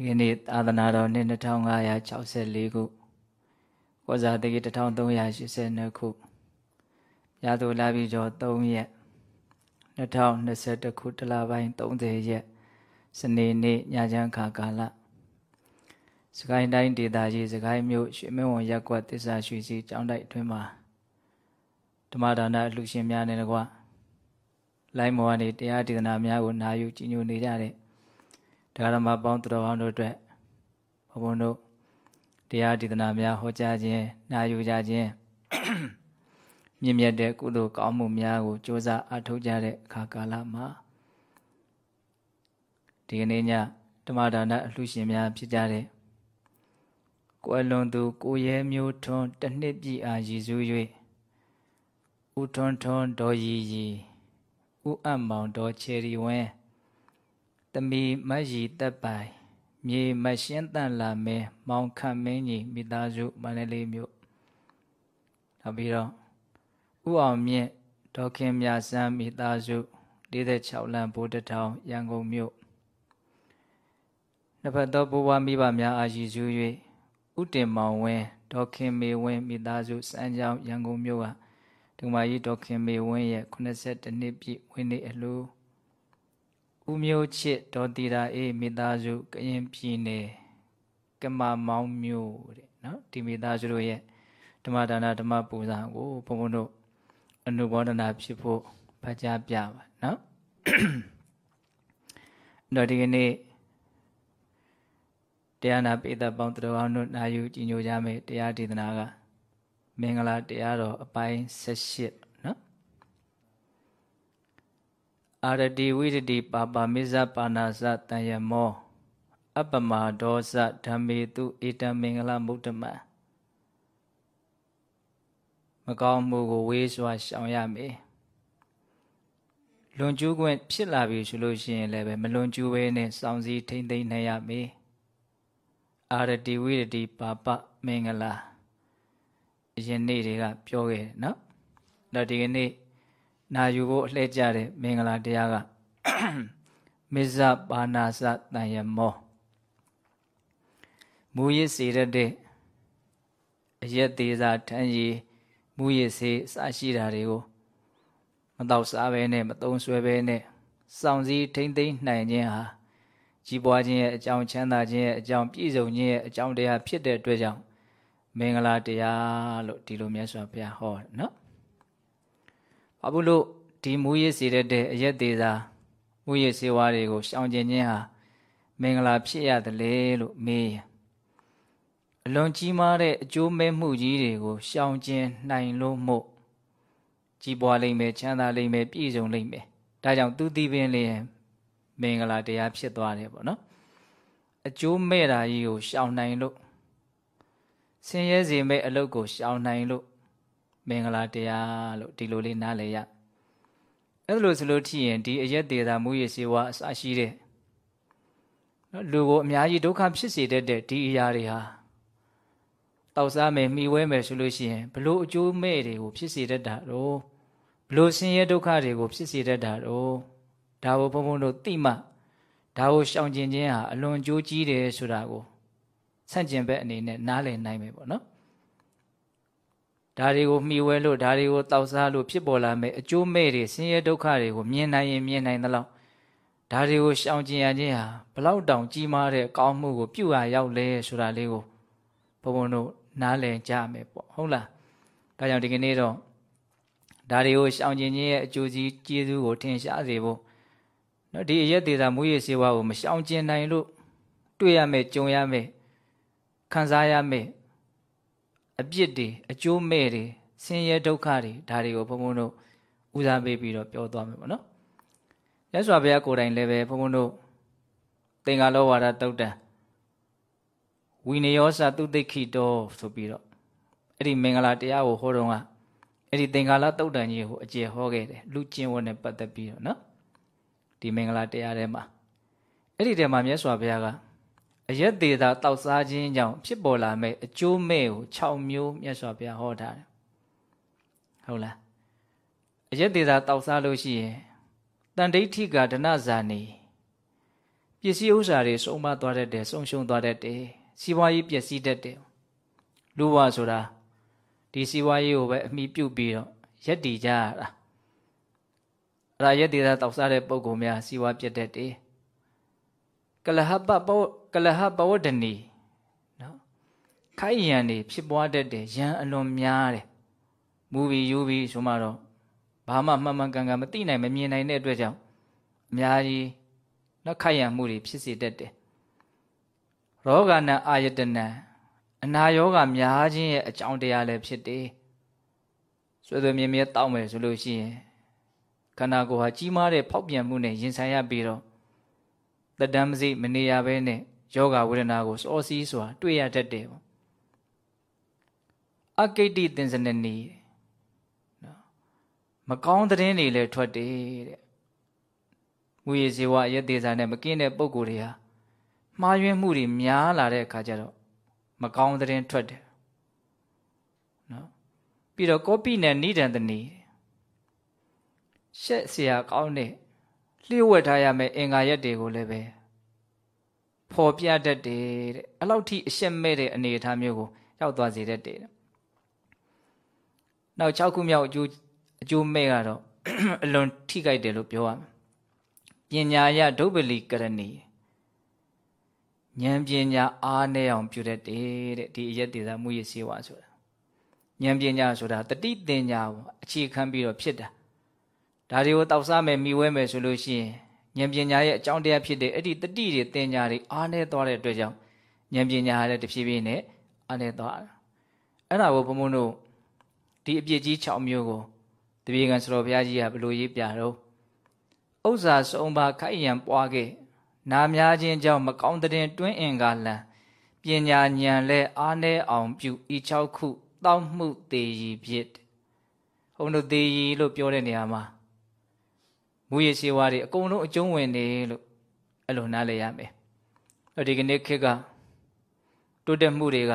ဒီကနေ့သာသနာတော်နှစ်2564ခုကောဇာတိ1382ခုရသူလာပြီကျော်3ရက်2021ခုတလပိုင်း30ရက်စနေနေ့ညချမ်းခါကာလစကိုင်းတိုင်းဒေသကြီးစကိုင်းမြို့ရွှေမင်းဝန်ရက်ကွက်တစ္ဆာရွှေစီကျောင်းတိုက်အတွင်းမှာဓမ္မဒါနအလှရှင်များနဲ့တကွလိုင်းမော်ကနေတရားဒေသနာများကိုနာယူကြည်ညိုနေကြတဲ့ တရားဓမ္မပေါင်းသူတော်ကောင်းတို့အတွက်ဘုံဘုံတို့တရားဒေသနာများဟောကြားခြင်းနာယူကြခြင်းမြင့်မြတ်တဲ့ကုသိုလ်ကောင်းမှုများကိုကြိုးစားအထောက်ကြတဲ့အခါကာလမှာဒီကနေ့ညဓမ္မဒါနအလှရှင်များဖြစ်ကြတဲ့ကွယ်လွန်သူကိုရဲမျိုးထွန်းတနှစ်ပြည့်အားရည်စူး၍ဥထွန်းထွန်းဒေါ်ရီရီဥအပ်မောင်ဒေါ်ချယ်ရီဝင်းတ မီမတ်ရီတက်ပိုင်မြေမရှင်းတန်လာမဲမောင်ခတ်မင်းကြီးမိသားစုမန္တလေးမြို့နောက်ပြီးတော့ဥအောင်မြင့်ဒေါက်ခင်မြဆန်းမိသားစု46လမ်းဘိုးတထောင်ရန်ကုန်မြို့နှစ်ဖက်သောဘဝမိဘများအားရည်စူး၍ဥတင်မောင်ဝင်းဒေါက်ခင်မေဝင်းမိသားစုစမ်းကြောင်းရန်ကုန်မြို့ကဒုမကြီးဒေါက်ခင်မေဝင်းရဲ့82နှစ်ပြည့်ဝင်းနေအလှူ ဦးမျိုးချစ်ဒေါ်တီရာအေးမိသားစုကရင်ပြည်နယ်ကမမောင်းမြို့တဲ့နော်ဒီမိသားစုတို့ရဲ့ဓမ္မဒါနဓမ္မပူဇာကိုဘုံဘုံတို့အနုဘောဒနာဖြစ်ဖို့ဖတ်ကြားပြပါနော်တော့ဒီကနေ့တရားနာပိသပေါင်းတော်အောင်တို့နာယူကြည်ညိုကြမယ်တရားဒေသနာကမင်္ဂလာတရားတော်အပိုင်း78 အာရတိဝိရတိပါပါမိဇပါဏာစတန်ယမော အပမဒောဇဓမ္မေတုဧတမင်္ဂလမုဒ္ဓမမကောင်းမှုကိုဝေးစွာရှောင်ရမယ်လွန်ကျူးခွင့်ဖြစ်လာပြီဆိုလို့ရှိရင်လည်းပဲမလွန်ကျူးဘဲနဲ့စောင့်စည်းထိမ့်သိမ့်နိုင်ရမယ်အာရတိဝိရတိပါပမင်္ဂလာအရင်နေ့တွေကပြောခဲ့တယ်နော်ဒါဒီကနေ့ နာယူဖို့အလှည့်ကြတဲ့မင်္ဂလာတရားကမစ္ဆပါဏာစတန်ယမောမူရစ်စေရတဲ့အရက်သေးစာထမ်းရည်မူရစ်စေစရှိတာတွေကိုမတော့စားပဲနဲ့မသုံးဆွဲပဲနဲ့စောင့်စည်းထိမ့်သိမ့်နိုင်ခြင်းဟာကြီးပွားခြင်းရဲ့အကြောင်းချမ်းသာခြင်းရဲ့အကြောင်းပြည့်စုံခြင်းရဲ့အကြောင်းတရားဖြစ်တဲ့အတွက်ကြောင့်မင်္ဂလာတရားလို့ဒီလိုမြတ်စွာဘုရားဟောတယ်နော် ဘာဘူးလို့ဒီမူရစ်စေတဲ့အရက်သေးသာမူရစ်စေဝါတွေကိုရှောင်ကျင်ခြင်းဟာမင်္ဂလာဖြစ်ရတယ်လေလို့မေးအလွန်ကြီးမားတဲ့အကျိုးမဲ့မှုကြီးတွေကိုရှောင်ကျင်နိုင်လို့မို့ကြီးပွားလိမ့်မယ်ချမ်းသာလိမ့်မယ်ပြည့်စုံလိမ့်မယ်ဒါကြောင့်သူတည်ပင်လျင်မင်္ဂလာတရားဖြစ်သွားတယ်ပေါ့နော်အကျိုးမဲ့တာကြီးကိုရှောင်နိုင်လို့ဆင်းရဲစေမဲ့အလုပ်ကိုရှောင်နိုင်လို့ မင်္ဂလာတရားလို့ဒီလိုလေးနားလည်ရအဲ့လိုဆိုလို့ထီရင်ဒီအရက်သေးတာမူရစေဝါအစရှိတဲ့နော်လူကိုအများကြီးဒုက္ခဖြစ်စေတတ်တဲ့ဒီအရာတွေဟာတောက်စားမယ်မှီဝဲမယ်ဆိုလို့ရှိရင်ဘလို့အကျိုးမဲ့တွေကိုဖြစ်စေတတ်တာတော့ဘလို့ဆင်းရဲဒုက္ခတွေကိုဖြစ်စေတတ်တာတော့ဒါကိုဘုံဘုံတို့သိမှဒါကိုရှောင်ကျင်ခြင်းဟာအလွန်ကြိုးကြီးတယ်ဆိုတာကိုဆန့်ကျင်ဘက်အနေနဲ့နားလည်နိုင်မယ်ပေါ့နော် ဒါတွေကိုမှီဝဲလို့ဒါတွေကိုတောက်စားလို့ဖြစ်ပေါ်လာမယ်အကျိုးမဲ့တွေဆင်းရဲဒုက္ခတွေကိုမြင်နိုင်ရင်မြင်နိုင်သလောက်ဒါတွေကိုရှောင်ကျင်ရခြင်းဟာဘလောက်တောင်ကြီးမားတဲ့ကောင်းမှုကိုပြုရရောက်လဲဆိုတာလေးကိုဘုံဘုံတို့နားလည်ကြမယ်ပေါ့ဟုတ်လားဒါကြောင့်ဒီကနေ့တော့ဒါတွေကိုရှောင်ကျင်ခြင်းရဲ့အကျိုးစီးကျေးဇူးကိုထင်ရှားစေဖို့နော်ဒီအရက်သေးတာမူရည်စေဝါကိုမရှောင်ကျင်နိုင်လို့တွေ့ရမယ်ကြုံရမယ်ခံစားရမယ် အပြစ်တွေအကျိုးမဲ့တွေဆင်းရဲဒုက္ခတွေဒါတွေကိုဘုံဘုံတို့ဦးစားပေးပြီးတော့ပြောသွားမယ်ပေါ့နော်ရသော်ဘုရားကိုယ်တိုင်လည်းပဲဘုံဘုံတို့သင်္ကာလောဝါဒတုတ်တံဝိနယောသတုသိခိတောဆိုပြီးတော့အဲ့ဒီမင်္ဂလာတရားကိုဟောတော့ကအဲ့ဒီသင်္ကာလတုတ်တံကြီးကိုအကျေဟောခဲ့တယ်လူကျင့်ဝတ်နဲ့ပတ်သက်ပြီးတော့နော်ဒီမင်္ဂလာတရားထဲမှာအဲ့ဒီထဲမှာမြတ်စွာဘုရားက အယက်သေးတာတောက်စားခြင်းကြောင့်ဖြစ်ပေါ်လာမဲ့အကျိုးမဲ့ကို6မျိုးမြတ်စွာဘုရားဟောထားတယ်ဟုတ်လားအယက်သေးတာတောက်စားလို့ရှိရင်တန်ဒိဋ္ဌိကဒနဇာနေပြစ္စည်းဥစ္စာတွေဆုံးမသွားတတ်တယ်ဆုံးရှုံးသွားတတ်တယ်စီးပွားရေးပျက်စီးတတ်တယ်လူဘဝဆိုတာဒီစီးပွားရေးကိုပဲအမိပြုတ်ပြီးတော့ရက်တည်ကြရတာအဲ့ဒါရက်တည်တာတောက်စားတဲ့ပုံကောင်များစီးပွားပြတ်တတ်တယ် ကလဟပပဝကလဟပဝဒနီနော်ခိုက်ရန်နေဖြစ်ပွားတတ်တယ်ရန်အလွန်များတယ်မူပြီးယူပြီးဆိုမှတော့ဘာမှမှန်မှန်ကန်ကန်မသိနိုင်မမြင်နိုင်တဲ့အတွက်ကြောင့်အများကြီးနော်ခိုက်ရန်မှုတွေဖြစ်စေတတ်တယ်ရောဂာနအာယတနံအနာယောဂများခြင်းရဲ့အကြောင်းတရားလည်းဖြစ်တယ်ဆွေသွေမြဲမြဲတောက်မယ်ဆိုလို့ရှိရင်ခန္ဓာကိုယ်ဟာကြီးမားတဲ့ဖောက်ပြန်မှုနဲ့ရင်ဆိုင်ရပြီးတော့ တတမ်းမစိမနေရဘဲနဲ့ယောဂဝေဒနာကိုစောစီးစွာတွေ့ရတတ်တယ်ပေါ့အကိတ္တိသင်္စနနီနော်မကောင်းတဲ့တွေလည်းထွက်တယ်တဲ့မူရည်စေဝအယက်သေးစာနဲ့မကင်းတဲ့ပုံကိုယ်တွေဟာမှားယွင်းမှုတွေများလာတဲ့အခါကျတော့မကောင်းတဲ့ထွက်တယ်နော်ပြီးတော့ကောပိနဲ့နိဒံတနီရှက်เสียကောင်းတဲ့ လျှို့ဝှက်ထားရမယ့်အင်္ဂါရက်တွေကိုလည်းပဲဖော်ပြတတ်တယ်တဲ့အလောက်ထိအရှက်မဲ့တဲ့အနေအထားမျိုးကိုရောက်သွားစေတတ်တယ်နောက်6ခုမြောက်အကျိုးအကျိုးမဲ့ကတော့အလွန်ထိခိုက်တယ်လို့ပြောရမယ်ပညာယဒုပ္ပလီကရဏီဉာဏ်ပညာအားနဲ့အောင်ပြုတတ်တယ်တဲ့ဒီအရက်တေသာမှုရစေဝါဆိုတာဉာဏ်ပညာဆိုတာတတိတင်ညာကိုအခြေခံပြီးတော့ဖြစ်တာ ဒါတွေကိုတောက်စားမယ်မိဝဲမယ်ဆိုလို့ရှိရင်ဉာဏ်ပညာရဲ့အကြောင်းတရားဖြစ်တဲ့အဲ့ဒီတတိတွေတင်ညာတွေအားနဲ့သွားတဲ့အတွက်ကြောင့်ဉာဏ်ပညာဟာလည်းတဖြည်းဖြည်းနဲ့အားနဲ့သွားတာအဲ့ဒါကိုဘုံဘုံတို့ဒီအပြစ်ကြီး6မျိုးကိုတပြေကံစတော်ဘုရားကြီးကဘလို့ရေးပြတော့ဥစ္စာစုံပါခိုက်ရန်ပွားခဲ့နာများခြင်းကြောင့်မကောင်းတဲ့တွင်းအင်္ဂါလံပညာဉာဏ်လဲအားနည်းအောင်ပြုဤ6ခုတောက်မှုသေးရည်ဖြစ်ဟိုတို့သေးရည်လို့ပြောတဲ့နေရာမှာ မူရရှိဝါတွေအကုန်လုံးအကျုံးဝင်နေလို့အဲ့လိုနားလည်ရမယ်။ဒီကနေ့ခေတ်ကတိုးတက်မှုတွေက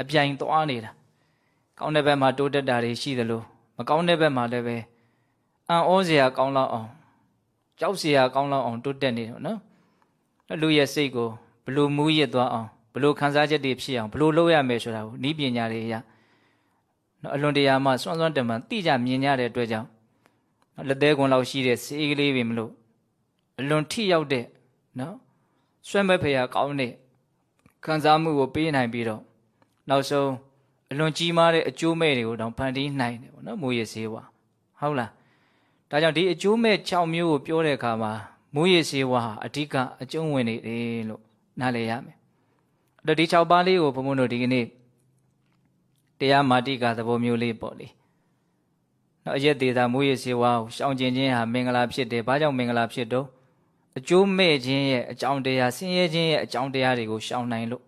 အပြိုင်သွားနေတာ။ကောင်းတဲ့ဘက်မှာတိုးတက်တာတွေရှိသလိုမကောင်းတဲ့ဘက်မှာလည်းပဲအံ့ဩစရာကောင်းလောက်အောင်ကြောက်စရာကောင်းလောက်အောင်တိုးတက်နေတယ်နော်။လူရဲ့စိတ်ကိုဘလို့မူးရစ်သွားအောင်ဘလို့ခံစားချက်တွေဖြစ်အောင်ဘလို့လုပ်ရမယ်ဆိုတာကိုဤပညာတွေအရနော်အလွန်တရာမှစွန့်စွန့်တမန်သိကြမြင်ကြတဲ့အတွက်ကြောင့် လက်သေးကွန်လောက်ရှိတဲ့စေးကလေးပဲမလို့အလွန်ထိရောက်တဲ့နော်ဆွဲမဲ့ဖေရကောင်းတဲ့ခံစားမှုကိုပေးနိုင်ပြီးတော့နောက်ဆုံးအလွန်ကြီးမားတဲ့အကျိုးမဲ့တွေကိုတောင်ဖန်တီးနိုင်တယ်ပေါ့နော်မူရည်စေးဝါဟုတ်လားဒါကြောင့်ဒီအကျိုးမဲ့6မျိုးကိုပြောတဲ့အခါမှာမူရည်စေးဝါဟာအဓိကအကျုံးဝင်နေတယ်လို့နားလည်ရမယ်အဲ့တော့ဒီ6ပါးလေးကိုဘုံဘုံတို့ဒီကနေ့တရားမာတိကသဘောမျိုးလေးပေါ့လေ နော်အရက်သေးတာမူရည်စေဝါကိုရှောင်ကျင်ခြင်းဟာမင်္ဂလာဖြစ်တယ်ဘာကြောင့်မင်္ဂလာဖြစ်တော့အကျိုးမဲ့ခြင်းရဲ့အကြောင်းတရားဆင်းရဲခြင်းရဲ့အကြောင်းတရားတွေကိုရှောင်နိုင်လို့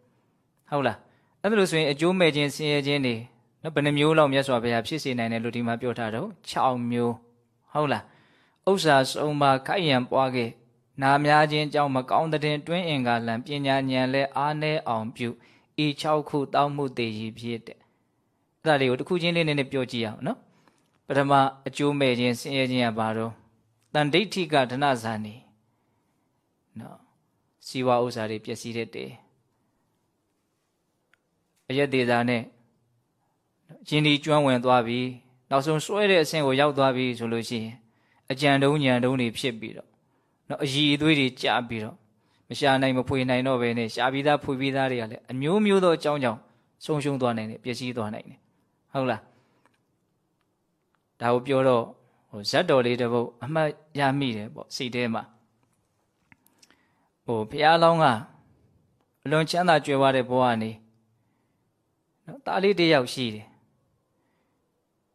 ဟုတ်လားအဲ့ဒါလို့ဆိုရင်အကျိုးမဲ့ခြင်းဆင်းရဲခြင်းတွေနော်ဘယ်နှမျိုးလောက်မြတ်စွာဘုရားဖြစ်စေနိုင်တယ်လို့ဒီမှာပြောထားတော့6မျိုးဟုတ်လားဥစ္စာစုံပါခိုက်ရန်ပွားခဲ့နာများခြင်းကြောင့်မကောင်းတဲ့တွင်းအင်္ဂါလံပညာဉာဏ်လဲအားနည်းအောင်ပြုဤ6ခုတောင်းမှုတည်ရည်ဖြစ်တဲ့အဲ့ဒါလေးကိုတစ်ခုချင်းလေးနဲ့ပြောကြည့်အောင်နော် ပထမအကျိုးမဲ့ခြင်းဆင်းရဲခြင်းကဘာတော့တန်ဒိဋ္ဌိကဒနဇာနေနော်စီဝါဥစ္စာတွေပျက်စီးတတ်တယ်အယက်သေးတာနဲ့ရှင်ဒီကျွမ်းဝင်သွားပြီနောက်ဆုံးစွဲတဲ့အဆင့်ကိုရောက်သွားပြီဆိုလို့ရှိရင်အကြံတုံးညံတုံးတွေဖြစ်ပြီးတော့နော်အည်အသွေးတွေကျပြီးတော့မရှာနိုင်မဖွေနိုင်တော့ဘဲနဲ့ရှာပြီးသားဖွေပြီးသားတွေကလည်းအမျိုးမျိုးသောအကြောင်းကြောင့်ဆုံးရှုံးသွားနိုင်တယ်ပျက်စီးသွားနိုင်တယ်ဟုတ်လား ဒါကိုပြောတော့ဟိုဇတ်တော်လေးတစ်ပုဒ်အမှတ်ရမိတယ်ပေါ့စိတ်ထဲမှာဟိုဘုရားလောင်းကအလွန်ချမ်းသာကြွယ်ဝတဲ့ဘဝကနေနော်တားလေးတစ်ယောက်ရှိတယ်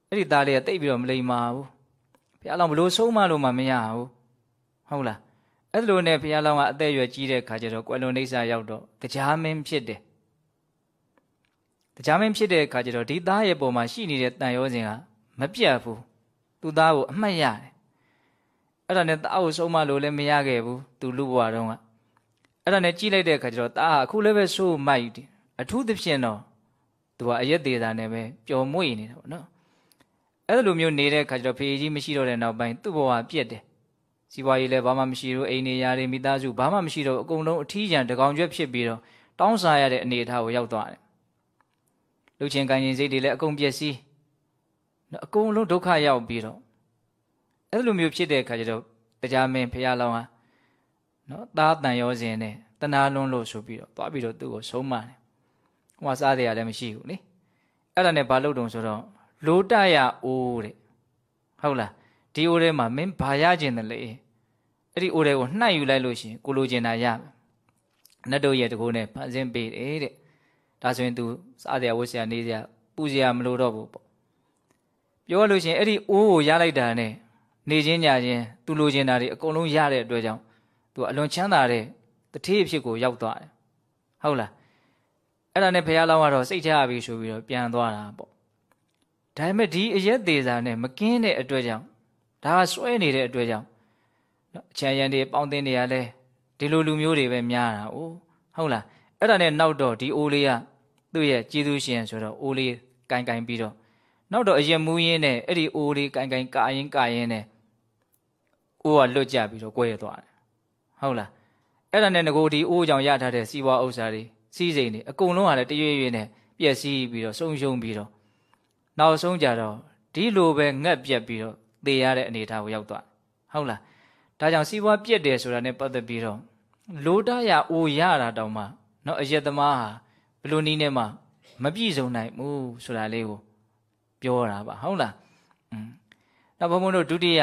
အဲ့ဒီသားလေးကတိတ်ပြီးတော့မလိမ္မာဘူးဘုရားလောင်းဘလို့ဆုံးမလို့မှမရဘူးဟုတ်လားအဲ့လိုနဲ့ဘုရားလောင်းကအသက်အရွယ်ကြီးတဲ့ခါကျတော့ကွယ်လွန်နေစာရောက်တော့တရားမင်းဖြစ်တယ်တရားမင်းဖြစ်တဲ့ခါကျတော့ဒီသားရဲ့ပုံမှာရှိနေတဲ့တန်ရောစဉ်က မပြတ်ဘူးသူ့သားကိုအမှတ်ရတယ်အဲ့ဒါနဲ့သားကိုဆုံးမလို့လည်းမရခဲ့ဘူးသူလူဘဝတုန်းကအဲ့ဒါနဲ့ကြည့်လိုက်တဲ့အခါကျတော့သားအခုလည်းပဲဆိုးမိုက်တယ်အထူးသဖြင့်တော့သူကအရက်သေးတာနဲ့ပဲပျော်မွေ့နေတာပေါ့နော်အဲ့လိုမျိုးနေတဲ့အခါကျတော့ဖေကြီးမရှိတော့တဲ့နောက်ပိုင်းသူ့ဘဝပြက်တယ်စီးပွားရေးလည်းဘာမှမရှိတော့အိမ်နေရာတွေမိသားစုဘာမှမရှိတော့အကုန်လုံးအထီးကျန်တကောင်ကျွက်ဖြစ်ပြီးတော့တောင်းစားရတဲ့အနေအထားကိုရောက်သွားတယ်လူချင်းကံရင်စိတ်တွေလည်းအကုန်ပျက်စီး အကုန်လုံးဒုက္ခရောက်ပြီးတော့အဲ့လိုမျိုးဖြစ်တဲ့အခါကျတော့တရားမင်းဖရာလောင်းဟာနော်သားတန်ရောစဉ်နဲ့တနာလွန်းလို့ဆိုပြီးတော့သွားပြီးတော့သူ့ကိုဆုံးမတယ်ဟိုကစားတယ်ရလည်းမရှိဘူးလေအဲ့ဒါနဲ့ဘာလုပ်တုံဆိုတော့လိုတရအိုးတဲ့ဟုတ်လားဒီအိုးထဲမှာမင်းဘာရကျင်တယ်လေအဲ့ဒီအိုးထဲကိုနှိုက်ယူလိုက်လို့ရှိရင်ကိုလိုချင်တာရမယ်နတ်တို့ရဲ့တကူနဲ့ဖန်ဆင်းပေးတယ်တဲ့ဒါဆိုရင် तू စားတယ်ဝတ်စရာနေစရာပူစရာမလိုတော့ဘူးပေါ့ ပြောလို့ရှိရင်အဲ့ဒီအိုးကိုရလိုက်တာနဲ့နေချင်းညချင်း तू လိုချင်တာတွေအကုန်လုံးရတဲ့အတွက်ကြောင့် तू အလွန်ချမ်းသာတဲ့တထေးအဖြစ်ကိုရောက်သွားတယ်ဟုတ်လားအဲ့ဒါနဲ့ဘုရားလောင်းကတော့စိတ်ချရပြီဆိုပြီးတော့ပြန်သွားတာပေါ့ဒါပေမဲ့ဒီအရက်သေးစာနဲ့မကင်းတဲ့အတွက်ကြောင့်ဒါကစွဲနေတဲ့အတွက်ကြောင့်နော်အချမ်းရံတွေပေါင်းတင်နေရလဲဒီလိုလူမျိုးတွေပဲများတာ哦ဟုတ်လားအဲ့ဒါနဲ့နောက်တော့ဒီအိုးလေးကသူ့ရဲ့ကျေးဇူးရှင်ဆိုတော့အိုးလေးကင်ကင်ပြီးတော့ နောက်တော့အရက်မူးရင်းနဲ့အဲ့ဒီအိုးလေးကင်ကင်ကာရင်ကာရင်နဲ့အိုးကလွတ်ကြပြီးတော့ကွဲရသွားတယ်ဟုတ်လားအဲ့ဒါနဲ့ငကိုဒီအိုးကြောင့်ရထားတဲ့စီးပွားဥစ္စာတွေစီးစိမ်တွေအကုန်လုံးကလည်းတရွေ့ရွေ့နဲ့ပျက်စီးပြီးတော့ဆုံးရှုံးပြီးတော့နောက်ဆုံးကြတော့ဒီလိုပဲငက်ပြက်ပြီးတော့သေရတဲ့အနေအထားကိုရောက်သွားဟုတ်လားဒါကြောင့်စီးပွားပြက်တယ်ဆိုတာနဲ့ပတ်သက်ပြီးတော့လိုတရအိုရတာတောင်မှเนาะအယက်သမားဟာဘလို့နီးနဲ့မှမပြည့်စုံနိုင်ဘူးဆိုတာလေးကို ပြောတာပါဟုတ်လားอืมနောက်ဘုံဘုံတို့ဒုတိယ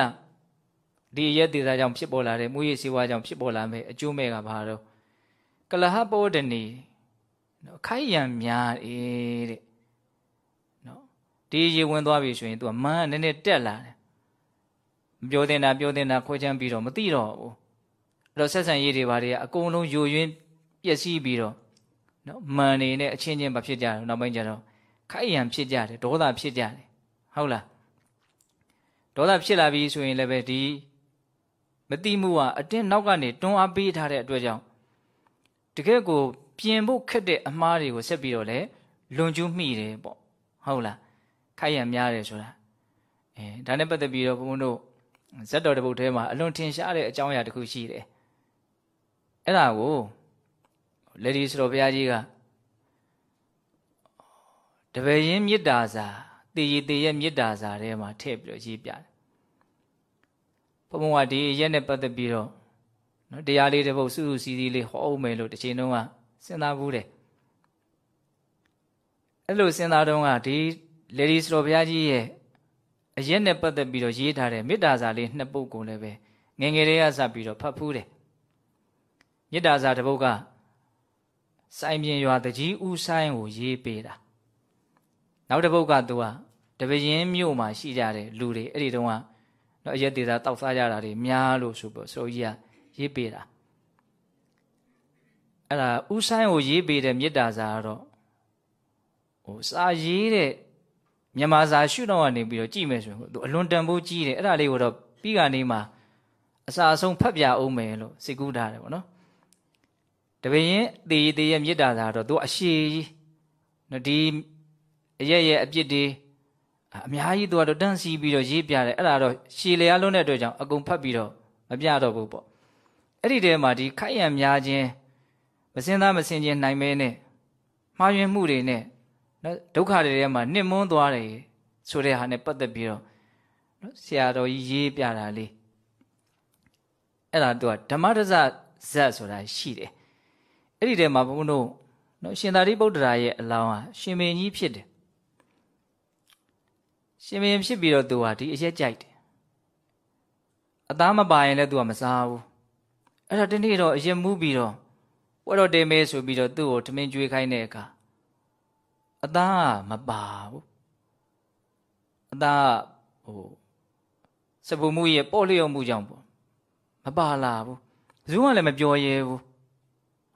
ဒီအယက်သေးတာကြောင့်ဖြစ်ပေါ်လာတဲ့မူရည်စီးပွားကြောင့်ဖြစ်ပေါ်လာမယ့်အကျိုးမဲ့ကဘာတော့ကလဟပောဒနီနော်ခိုက်ရံများတယ်တဲ့နော်ဒီရေဝင်သွားပြီဆိုရင် तू ကမန်းနည်းနည်းတက်လာတယ်မပြောတင်တာပြောတင်တာခွဲချမ်းပြီးတော့မသိတော့ဘူးအဲ့တော့ဆက်ဆံရေးတွေဘာတွေကအကုန်လုံးယိုယွင်းပျက်စီးပြီးတော့နော်မန်နေနဲ့အချင်းချင်းမဖြစ်ကြဘူးနောက်ပိုင်းကျတော့ ခိုက်ရံဖြစ်ကြတယ်ဒေါသဖြစ်ကြတယ်ဟုတ်လားဒေါသဖြစ်လာပြီဆိုရင်လည်းပဲဒီမတိမှုကအတင်းနောက်ကနေတွန်းအားပေးထားတဲ့အတွက်ကြောင့်တကယ်ကိုပြင်ဖို့ခက်တဲ့အမှားတွေကိုဆက်ပြီးတော့လေလွန်ကျူးမိတယ်ပေါ့ဟုတ်လားခိုက်ရများတယ်ဆိုတာအဲဒါနဲ့ပတ်သက်ပြီးတော့ဘုန်းဘုန်းတို့ဇက်တော်တပုတ်ထဲမှာအလွန်ထင်ရှားတဲ့အကြောင်းအရာတစ်ခုရှိတယ်အဲ့ဒါကိုလေဒီစတော်ဘုရားကြီးက တပည့်ရင်မေတ္တာစာတည်ရည်တည်ရဲ့မေတ္တာစာထဲမှာထည့်ပြီးတော့ရေးပြတယ်ဘုံဘုံကဒီရက်နဲ့ပတ်သက်ပြီးတော့နော်တရားလေးတစ်ပုဒ်စုစုစည်းစည်းလေးဟောအောင်မယ်လို့တစ်ချိန်တုန်းကစဉ်းစားဘူးတယ်အဲ့လိုစဉ်းစားတုန်းကဒီလေဒီစတော်ဘုရားကြီးရဲ့အရက်နဲ့ပတ်သက်ပြီးတော့ရေးထားတဲ့မေတ္တာစာလေးနှစ်ပုဒ်ကိုလည်းပဲငငယ်လေးကစပြီးတော့ဖတ်ဖူးတယ်မေတ္တာစာတစ်ပုဒ်ကစိုင်ပြင်ရွာတကြီးဦးဆိုင်ကိုရေးပေးတာ နောက်တစ်ပုဒ်ကသူကတပရင်မြို့မှာရှိကြတဲ့လူတွေအဲ့ဒီတုန်းကတော့အရက်ဒေတာတောက်စားကြတာတွေများလို့ဆိုပြီးဆိုကြီးကရေးပေးတာအဲ့ဒါဥဆိုင်ကိုရေးပေးတဲ့မေတ္တာစာကတော့ဟိုစာရေးတဲ့မြန်မာစာရှုတော့ကနေပြီးတော့ကြည့်မယ်ဆိုရင်သူအလွန်တန်ဖိုးကြီးတယ်အဲ့ဒါလေးကိုတော့ပြီးကနေမှအစာအဆုံးဖတ်ပြအောင်မယ်လို့စိတ်ကူးထားတယ်ဗောနော်တပင်းတေးတေးရဲ့မေတ္တာစာတော့သူအရှိကြီးနော်ဒီ အရက်ရဲ့အပြစ်တွေအများကြီးသူကတော့တန်းစီပြီးတော့ရေးပြတယ်အဲ့ဒါတော့ရှည်လျားလုံးတဲ့အတွက်ကြောင့်အကုန်ဖတ်ပြီးတော့မပြတော့ဘူးပေါ့အဲ့ဒီတည်းမှာဒီခိုက်ရံများခြင်းမစင်သားမစင်ခြင်းနိုင်မဲနဲ့မှားယွင်းမှုတွေနဲ့နော်ဒုက္ခတွေထဲမှာနှိမ့်မွန်းသွားတယ်ဆိုတဲ့ဟာနဲ့ပတ်သက်ပြီးတော့နော်ဆရာတော်ကြီးရေးပြတာလေးအဲ့ဒါသူကဓမ္မဒဇဇတ်ဆိုတာရှိတယ်အဲ့ဒီထဲမှာဘုန်းတို့နော်ရှင်သာရိပုတ္တရာရဲ့အလောင်းဟာရှင်မင်းကြီးဖြစ်တယ် ရှင်မင်းဖြစ်ပြီးတော့သူဟာဒီအရက်ကြိုက်တယ်အသားမပါရင်လည်းသူကမစားဘူးအဲ့ဒါတနေ့တော့အရက်မူးပြီးတော့ဝတ်တော်တေမဲဆိုပြီးတော့သူ့ကိုထမင်းကျွေးခိုင်းတဲ့အခါအသားမပါဘူးအသားဟိုစပူမှုရဲ့ပေါ့လျော့မှုကြောင့်ပေါ့မပါလာဘူးဘယ်သူမှလည်းမပြောရဲဘူး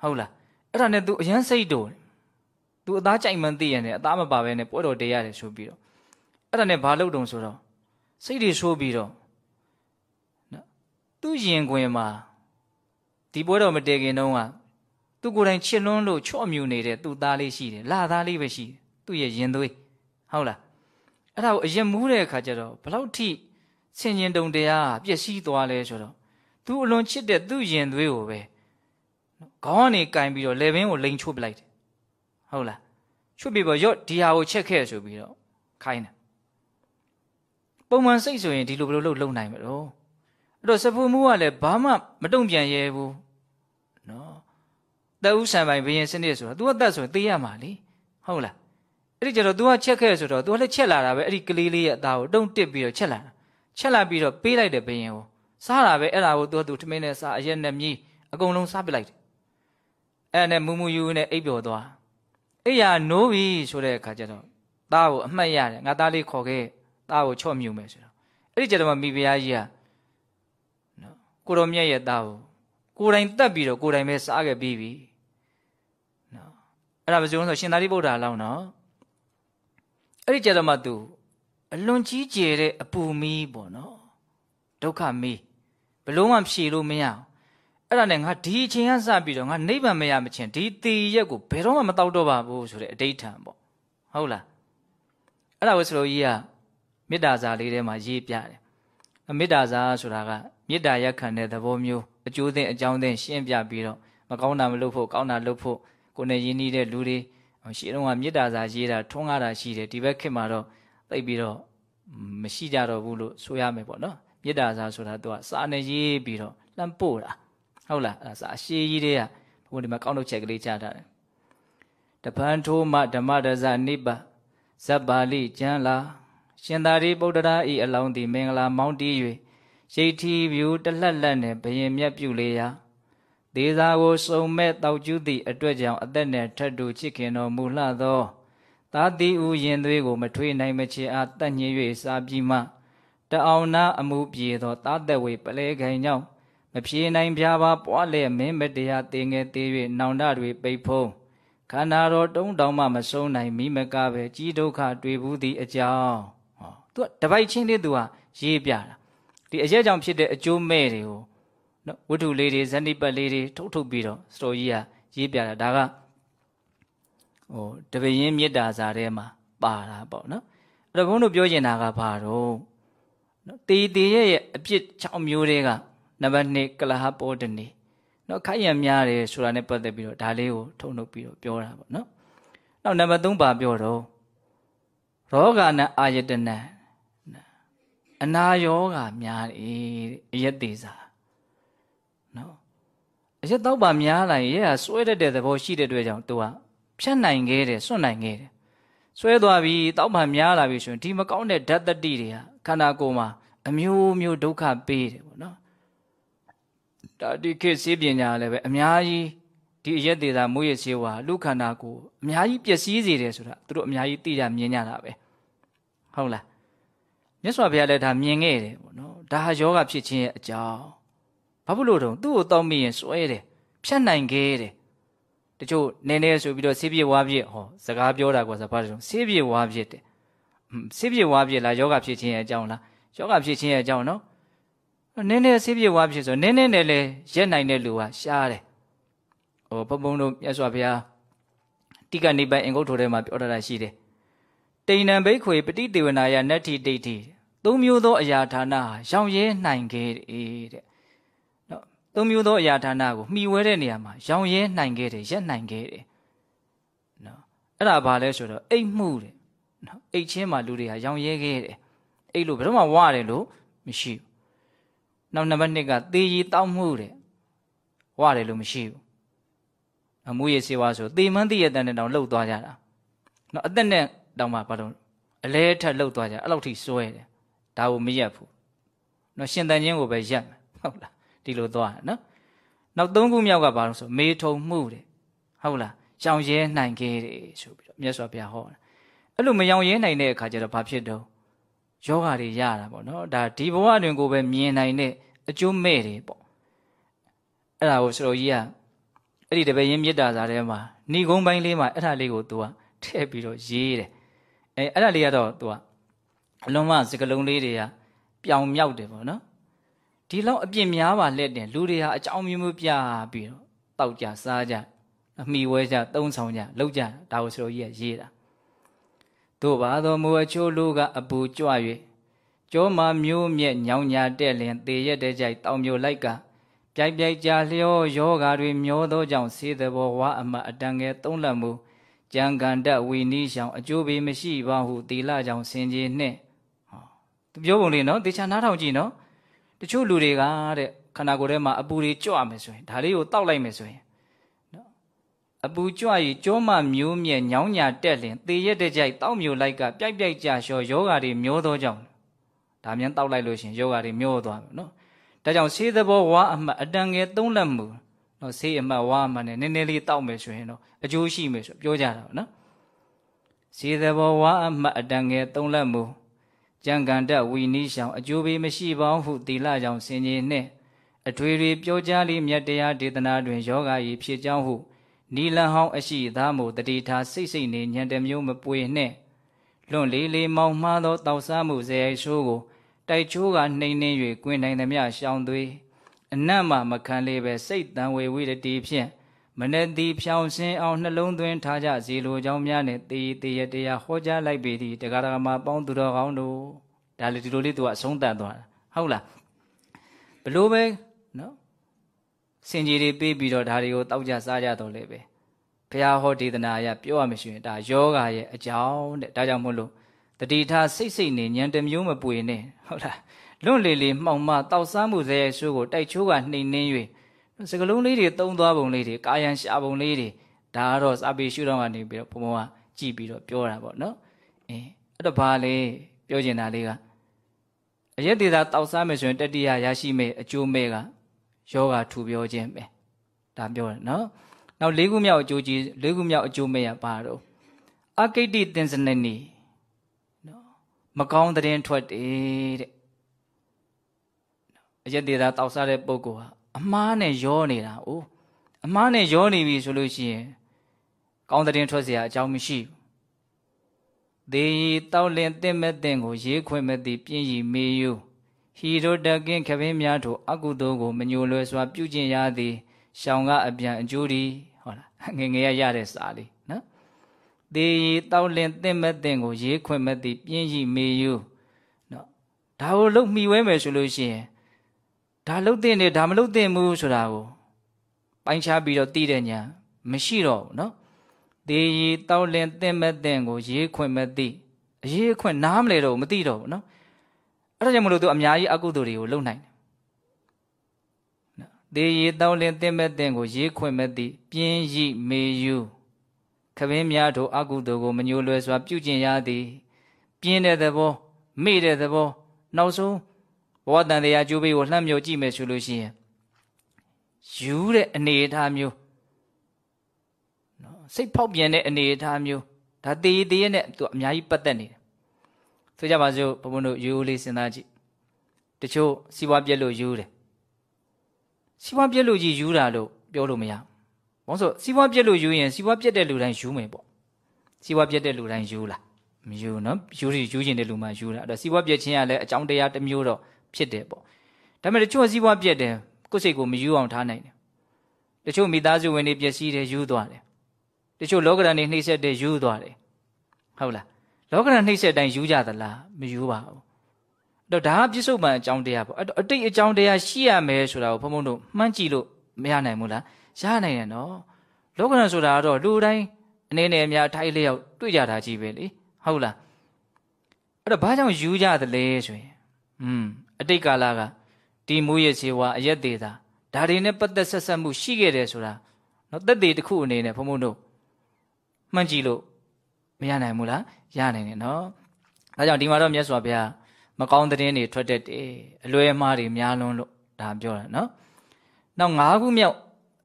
ဟုတ်လားအဲ့ဒါနဲ့ तू အရန်စိတ်တော်တယ် तू အသားကြိုက်မှန်းသိရတယ်အသားမပါဘဲနဲ့ပွဲတော်တေးရတယ်ဆိုပြီးတော့ အဲ့ဒါနဲ့ဘာလုပ်တုံဆိုတော့စိတ်တွေဆိုးပြီးတော့နော်သူ့ရင်ခွင်မှာဒီပွဲတော်မတည်ခင်တုန်းကသူကိုယ်တိုင်ချစ်လွန်းလို့ချော့မြူနေတဲ့သူ့သားလေးရှိတယ်လာသားလေးပဲရှိတယ်သူ့ရဲ့ရင်သွေးဟုတ်လားအဲ့ဒါကိုအရင်မူးတဲ့အခါကျတော့ဘလောက်ထိဆင်ញင်တုံတရားပျက်စီးသွားလဲဆိုတော့သူအလွန်ချစ်တဲ့သူ့ရင်သွေးကိုပဲခေါင်းကနေကင်ပြီးတော့လေဘင်းကိုလိန်ချိုးပလိုက်တယ်ဟုတ်လားချွတ်ပြီးတော့ရော့ဒီဟာကိုချက်ခဲ့ဆိုပြီးတော့ခိုင်းတယ် ပုံမှန်စိတ်ဆိုရင်ဒီလိုဘယ်လိုလုပ်လုံနိုင်မလို့အဲ့တော့စဖူမှုကလည်းဘာမှမတုံ့ပြန်ရဲဘူးနော်တအူးဆံပိုင်ဘရင်စနစ်ဆိုတော့ तू အသက်ဆိုရင်သိရမှာလေဟုတ်လားအဲ့ဒီကျတော့ तू ကချက်ခဲ့ဆိုတော့ तू ကလည်းချက်လာတာပဲအဲ့ဒီကလေးလေးရဲ့အသားကိုတုံတစ်ပြီးတော့ချက်လာတာချက်လာပြီးတော့ပေးလိုက်တယ်ဘရင်ကိုစားတာပဲအဲ့ဒါကို तू သူထမင်းနဲ့စားအရက်နဲ့မြည်အကုန်လုံးစားပစ်လိုက်တယ်အဲ့နဲ့မူမူယူနဲ့အိပ်ပျော်သွားအိယာနိုးပြီဆိုတဲ့အခါကျတော့သားကိုအမှတ်ရတယ်ငါသားလေးခေါ်ခဲ့ သားကိုချော့မြူမယ်ဆိုတော့အဲ့ဒီကျတော့မိဖုရားကြီးကနော်ကိုတော်မြတ်ရဲ့သားကိုကိုယ်တိုင်တက်ပြီးတော့ကိုယ်တိုင်ပဲစားခဲ့ပြီးပြီနော်အဲ့ဒါမစိုးဆိုရှင်သာရိပုတ္တရာလောင်းနော်အဲ့ဒီကျတော့မှသူအလွန်ကြီးကျယ်တဲ့အပူမီးပေါ့နော်ဒုက္ခမီးဘလို့မှဖြေလို့မရအောင်အဲ့ဒါနဲ့ငါဒီအချိန်ကစပြီးတော့ငါနိဗ္ဗာန်မရမချင်းဒီတည်ရက်ကိုဘယ်တော့မှမတောက်တော့ပါဘူးဆိုတဲ့အဋိဋ္ဌံပေါ့ဟုတ်လားအဲ့ဒါဝဆိုလို့ကြီးက မေတ္တာစာလေးထဲမှာရေးပြတယ်မေတ္တာစာဆိုတာကမေတ္တာရက်ခံတဲ့သဘောမျိုးအကျိုးသင်အကြောင်းသင်ရှင်းပြပြီးတော့မကောင်းတာမလုပ်ဖို့ကောင်းတာလုပ်ဖို့ကိုယ်နဲ့ရင်းနှီးတဲ့လူတွေရှင်းတော့ကမေတ္တာစာရေးတာထွန်းကားတာရှိတယ်ဒီဘက်ခေတ်မှာတော့သိပြီးတော့မရှိကြတော့ဘူးလို့ဆိုရမယ်ပေါ့နော်မေတ္တာစာဆိုတာသူကစာနဲ့ရေးပြီးတော့လှမ်းပို့တာဟုတ်လားအဲ့ဒါစာအရှိကြီးတွေကဘုန်းဒီမှာကောင်းထုတ်ချက်ကလေးကြားထားတယ်တပန်ထိုးမဓမ္မဒဇနိဗ္ဗဇဗ္ဗာလိကျမ်းလာ ရှင်သာရိပုတ္တရာဤအလောင်းသည်မင်္ဂလာမောင်းတီး၍ရိတ်ထီဖြူတလှက်လက်နှင့်ဘယင်မြတ်ပြုလေရာဒေသာကိုစုံမဲ့တောက်ကျူးသည့်အတွက်ကြောင့်အသက်နှင့်ထတ်တူချစ်ခင်တော်မူလှသောသာတိဥယင်သွေးကိုမထွေးနိုင်မချေအားတက်ညှ၍စားပြီးမှတအောင်နာအမှုပြေသောသာသက်ဝေပလဲခိုင်ကြောင့်မဖြေနိုင်ပြားပါပွားလဲမင်းမတရားတေငယ်သေး၍နောင်တတွေပိတ်ဖုံးခန္ဓာတော်တုံးတောင်မှမဆုံးနိုင်မိမကပဲကြီးဒုက္ခတွေ့ဘူးသည့်အကြောင်း ဟောသူကတပိုက်ချင်းလေးသူကရေးပြတာဒီအရက်ကြောင့်ဖြစ်တဲ့အကျိုးမဲ့တွေကိုနော်ဝတ္ထုလေးတွေဇဏိပတ်လေးတွေထုတ်ထုတ်ပြီးတော့စတော်ကြီးကရေးပြတာဒါကဟိုတပရင်မေတ္တာစာထဲမှာပါတာပေါ့နော်အဲ့တော့ဘုန်းတို့ပြောချင်တာကဘာတော့နော်တေတေရဲ့အပြစ်6မျိုးတွေကနံပါတ်1ကလဟပောတနေနော်ခိုက်ရံများတယ်ဆိုတာနဲ့ပတ်သက်ပြီးတော့ဒါလေးကိုထုံနှုတ်ပြီးတော့ပြောတာပေါ့နော်နောက်နံပါတ်3ပါပြောတော့ရောဂာနဲ့အာယတနံ အနာယောဂများတယ်အယက်သေးစာနော်အရက်တော့ပါများလာရင်ရဲဟာစွဲတတ်တဲ့သဘောရှိတဲ့အတွက်ကြောင့်သူကဖြတ်နိုင်ခဲ့တယ်စွန့်နိုင်ခဲ့တယ်စွဲသွားပြီတောက်ပါများလာပြီဆိုရင်ဒီမကောင်းတဲ့ဓာတ်တတိတွေကခန္ဓာကိုယ်မှာအမျိုးမျိုးဒုက္ခပေးတယ်ပေါ့နော်ဒါဒီခေတ်စေးပညာလည်းပဲအများကြီးဒီအရက်သေးတာမွေးရစေးဝါလူခန္ဓာကိုယ်အများကြီးပျက်စီးစေတယ်ဆိုတာသူတို့အများကြီးသိကြမြင်ကြတာပဲဟုတ်လား မြတ်စွာဘုရားလည်းဒါမြင်ခဲ့တယ်ပေါ့နော်ဒါဟာယောဂဖြစ်ခြင်းရဲ့အကြောင်းဘာဖြစ်လို့တုံးသူ့ကိုတောင်းမိရင်စွဲတယ်ဖြတ်နိုင်ခဲ့တယ်တချို့နည်းနည်းဆိုပြီးတော့ဆေးပြေဝါပြစ်ဟောစကားပြောတာကွာစပါးတုံးဆေးပြေဝါပြစ်တယ်ဆေးပြေဝါပြစ်လားယောဂဖြစ်ခြင်းရဲ့အကြောင်းလားယောဂဖြစ်ခြင်းရဲ့အကြောင်းနော်နည်းနည်းဆေးပြေဝါပြစ်ဆိုနည်းနည်းနဲ့လဲရက်နိုင်တဲ့လူကရှားတယ်ဟိုဘုံဘုံတို့မြတ်စွာဘုရားတိကနိဗ္ဗာန်အင်္ဂုတ္ထိုထဲမှာပြောထားတာရှိတယ်တိဏံဘိခွေပฏิတေဝနာယနတ္ထိဒိဋ္ဌိ သုံးမျိုးသောအရာဌာနဟာရောင်ရဲနိုင်ခဲ့တယ်တဲ့နော်သုံးမျိုးသောအရာဌာနကိုမှီဝဲတဲ့နေရာမှာရောင်ရဲနိုင်ခဲ့တယ်ရက်နိုင်ခဲ့တယ်နော်အဲ့ဒါဘာလဲဆိုတော့အိတ်မှုတဲ့နော်အိတ်ချင်းမှာလူတွေဟာရောင်ရဲခဲ့တယ်အိတ်လို့ဘယ်တော့မှဝရတယ်လို့မရှိဘူးနောက်နံပါတ်2ကသေရီတောက်မှုတဲ့ဝရတယ်လို့မရှိဘူးအမှုရစေဝါဆိုသေမန်းသိရတဲ့နဲ့တောင်လှုပ်သွားကြတာနော်အသက်နဲ့တောင်မှဘာလို့အလဲထက်လှုပ်သွားကြအဲ့လောက်ထိစွဲတယ် ဒါကိုမရက်ဘူးနော်ရှင်တန်ချင်းကိုပဲရက်မယ်ဟုတ်လားဒီလိုသွားတယ်နော်နောက်သုံးခုမြောက်ကဘာလို့ဆိုမေထုံမှုတယ်ဟုတ်လားရောင်ရဲနိုင်ခဲ့တယ်ဆိုပြီးတော့မြတ်စွာဘုရားဟောတယ်အဲ့လိုမရောင်ရဲနိုင်တဲ့အခါကျတော့ဘာဖြစ်တော့ယောဂတွေရတာပေါ့နော်ဒါဒီဘဝတွင်ကိုပဲမြင်နိုင်တဲ့အကျိုးမဲ့တွေပေါ့အဲ့ဒါကိုစတော်ကြီးကအဲ့ဒီတပည့်ရင်းမြစ်တာစာထဲမှာဏိကုံးပိုင်းလေးမှာအဲ့ဒါလေးကိုသူကထည့်ပြီးတော့ရေးတယ်အဲအဲ့ဒါလေးကတော့သူက အလုံးမစကလုံးလေးတွေကပြောင်မြောက်တယ်ပေါ့နော်ဒီလောက်အပြစ်များပါလက်တယ်လူတွေဟာအကြောင်းမျိုးမျိုးပြပြီးတော့တောက်ကြစားကြအမိဝဲကြသုံးဆောင်ကြလောက်ကြဒါကိုဆိုတော့ကြီးကရေးတာတို့ပါတော်မူအချို့လူကအပူကြွ၍ကျောမာမျိုးမြက်ညောင်ညာတဲ့လင်သေရက်တဲ့ကြိုက်တောင်မျိုးလိုက်ကပြိုက်ပြိုက်ကြာလျောယောဂါတွေမျောသောကြောင့်စေတဘောဝါအမအတန်ငယ်သုံးလက်မူကြံကန္တဝီနီးဆောင်အကျိုးပေးမရှိပါဟုသီလကြောင့်စင်ကြီးနှင့်ဟော သူပြောပုံလေးနော်တေချာနားထောင်ကြည့်နော်တချို့လူတွေကတဲ့ခန္ဓာကိုယ်ထဲမှာအပူတွေကြွမယ်ဆိုရင်ဒါလေးကိုတောက်လိုက်မယ်ဆိုရင်နော်အပူကြွရီကြောမမျိုးမြဲညောင်းညာတက်လင်သေရက်တဲ့ကြိုက်တောက်မျိုးလိုက်ကပြိုက်ပြိုက်ကြာလျှောယောဂါတွေမျောသောကြောင့်ဒါမြန်တောက်လိုက်လို့ရှင်ယောဂါတွေမျောသွားမယ်နော်ဒါကြောင့်ဆေးသဘောဝါအမှတ်အတန်ငယ်သုံးလက်မှုနော်ဆေးအမှတ်ဝါအမှတ်နဲ့နည်းနည်းလေးတောက်မယ်ဆိုရင်တော့အကျိုးရှိမယ်ဆိုပြောကြတာပေါ့နော်ဆေးသဘောဝါအမှတ်အတန်ငယ်သုံးလက်မှု ကြံကန်တဝီနီးဆောင်အကျိုးပေးမရှိပါဟုသီလကြောင့်စင်ကြီးနှင့်အထွေထွေပြောကြားလိမြတ်တရားဒေသနာတွင်ယောဂါဤဖြစ်ကြောင်းဟုနီလန်ဟောင်းအရှိသားမို့တတိထားစိတ်စိတ်နေညံတမျိုးမပွေနှင့်လွန့်လေးလေးမောင်မှားသောတောက်စားမှုဇေယိုက်ဆိုးကိုတိုက်ချိုးကနှိမ့်နှင်း၍ကွင်းနိုင်သမျှရှောင်းသွေးအနတ်မှမခံလေးပဲစိတ်တန်ဝေဝိတတိဖြင့် မနတိဖြောင်းစင်းအောင်နှလုံးသွင်းထားကြစီလိုကြောင်းများနဲ့တေးတေးရတရားဟောကြားလိုက်ပေသည်တရားတော်မှာပေါင်းသူတော်ကောင်းတို့ဒါလေဒီလိုလေးသူကအဆုံးသတ်သွားတာဟုတ်လားဘလို့ပဲနော်စင်ကြီးတွေပေးပြီးတော့ဒါတွေကိုတောက်ကြစားကြတော့လေပဲဘုရားဟောဒေသနာအရပြောရမရှိရင်ဒါယောဂရဲ့အကြောင်းတဲ့ဒါကြောင့်မို့လို့တတိထားစိတ်စိတ်နေညံတမျိုးမပွေနဲ့ဟုတ်လားလွန့်လေလေမှောင်မတောက်စားမှုစရဲဆိုးကိုတိုက်ချိုးကနှိမ်နှင်း၍ စကလုံးလေးတွေတုံးသွားပုံလေးတွေကာယံရှာပုံလေးတွေဒါကတော့စာပေရှုတော့ကနေပြီးတော့ဘုံဘုံကကြည်ပြီးတော့ပြောတာပေါ့နော်အင်းအဲ့တော့ဘာလဲပြောချင်တာလေးကအရက်သေးတာတောက်စားမယ်ဆိုရင်တတိယရရှိမယ်အကျိုးမဲ့ကယောဂထူပြောခြင်းပဲဒါပြောတယ်နော်နောက်လေးခုမြောက်အကျိုးကြီးလေးခုမြောက်အကျိုးမဲ့ရပါတော့အကိတ္တိသင်္စနနီနော်မကောင်းတဲ့ထွက်တယ်တဲ့အရက်သေးတာတောက်စားတဲ့ပုဂ္ဂိုလ်ဟာ အမားနဲ့ရောနေတာ။အိုးအမားနဲ့ရောနေပြီဆိုလို့ရှိရင်ကောင်းတဲ့ထွက်เสียအကြောင်းမရှိဘူး။ဒေယီတောက်လင်တင့်မဲ့တဲ့ကို ရေးခွင့်မဲ့သည်ပြင်းရီမေယုဟီရိုတကင်းခပင်းများတို့အကုသိုလ်ကိုမညိုလွယ်စွာ ပြုကျင့်ရသည် ရှောင်ကအပြန်အကျိုးဒီဟုတ်လားငငယ်ရရတဲ့စာလေးနော်။ဒေယီတောက်လင်တင့်မဲ့တဲ့ကို ရေးခွင့်မဲ့သည်ပြင်းရီမေယုနော်ဒါကိုလုတ်မိဝဲမယ်ဆိုလို့ရှိရင် ဒါလှုပ်တဲ့နေဒါမလှုပ်တဲ့ဘူးဆိုတာကိုပိုင်းခြားပြီးတော့သိတဲ့ညာမရှိတော့ဘူးနော်ဒေရီတောက်လင်တဲ့မဲ့တဲ့ကိုရေးခွင့်မသိအရေးခွင့်နားမလဲတော့မသိတော့ဘူးနော်အဲ့ဒါကြောင့်မလို့သူအများကြီးအကုသိုလ်တွေကိုလုပ်နိုင်တယ်နော်ဒေရီတောက်လင်တဲ့မဲ့တဲ့ကိုရေးခွင့်မသိပြင်းရိမေယူခပင်းများတို့အကုသိုလ်ကိုမညိုလွယ်စွာပြုကျင့်ရသည် ပြင်းတဲ့သဘောမေ့တဲ့သဘောနောက်ဆုံး ဘဝတန်တရားကျိုးပေးကိုလှမ်းမြော်ကြည့်မယ်ဆိုလို့ရှိရင်ယူတဲ့အနေအထားမျိုးနော်စိတ်ဖောက်ပြန်တဲ့အနေအထားမျိုးဒါတည်တည်နဲ့သူအများကြီးပတ်သက်နေတယ်ဆိုကြပါစို့ဘုံဘုံတို့ရိုးရိုးလေးစဉ်းစားကြည့်တချို့စီးပွားပြက်လို့ယူတယ်စီးပွားပြက်လို့ကြီးယူတာလို့ပြောလို့မရဘာလို့ဆိုစီးပွားပြက်လို့ယူရင်စီးပွားပြက်တဲ့လူတိုင်းယူမယ်ပေါ့စီးပွားပြက်တဲ့လူတိုင်းယူလားမယူနော်ယူရီယူကျင်တဲ့လူမှယူတာအဲ့တော့စီးပွားပြက်ခြင်းကလည်းအကြောင်းတရားတစ်မျိုးတော့ ဖြစ်တယ်ပေါ့ဒါပေမဲ့တချို့စည်းဝါးပြက်တယ်ကိုယ်စိတ်ကိုမယူအောင်ထားနိုင်တယ်တချို့မိသားစုဝင်တွေပျက်စီးတယ်ယူသွားတယ်တချို့လောကရန်တွေနှိမ့်ဆက်တယ်ယူသွားတယ်ဟုတ်လားလောကရန်နှိမ့်ဆက်တိုင်းယူကြသလားမယူပါဘူးတော့ဒါကပြစ္ဆုတ်ပံအကြောင်းတရားပေါ့အဲ့တော့အတိတ်အကြောင်းတရားရှိရမယ်ဆိုတာကိုဘုံဘုံတို့မှန်းကြည့်လို့မရနိုင်ဘူးလားရနိုင်တယ်နော်လောကရန်ဆိုတာကတော့လူတိုင်းအနေနဲ့အများထိုက်လျောက်တွေ့ကြတာကြီးပဲလေဟုတ်လားအဲ့တော့ဘာကြောင့်ယူကြသလဲဆိုရင်อืม အတိတ်ကာလကဒီမူရစေဝါအရက်သေးတာဒါတွေနဲ့ပတ်သက်ဆက်ဆက်မှုရှိခဲ့တယ်ဆိုတာနော်သက်သေတစ်ခုအနေနဲ့ဘုံဘုံတို့မှန်ကြည့်လို့မရနိုင်ဘူးလားရနိုင်တယ်နော်ဒါကြောင့်ဒီမှာတော့မြတ်စွာဘုရားမကောင်းတဲ့တင်းတွေထွက်တတ်တယ်အလွဲမှားတွေများလွန်းလို့ဒါပြောတာနော်နောက်၅ခုမြောက်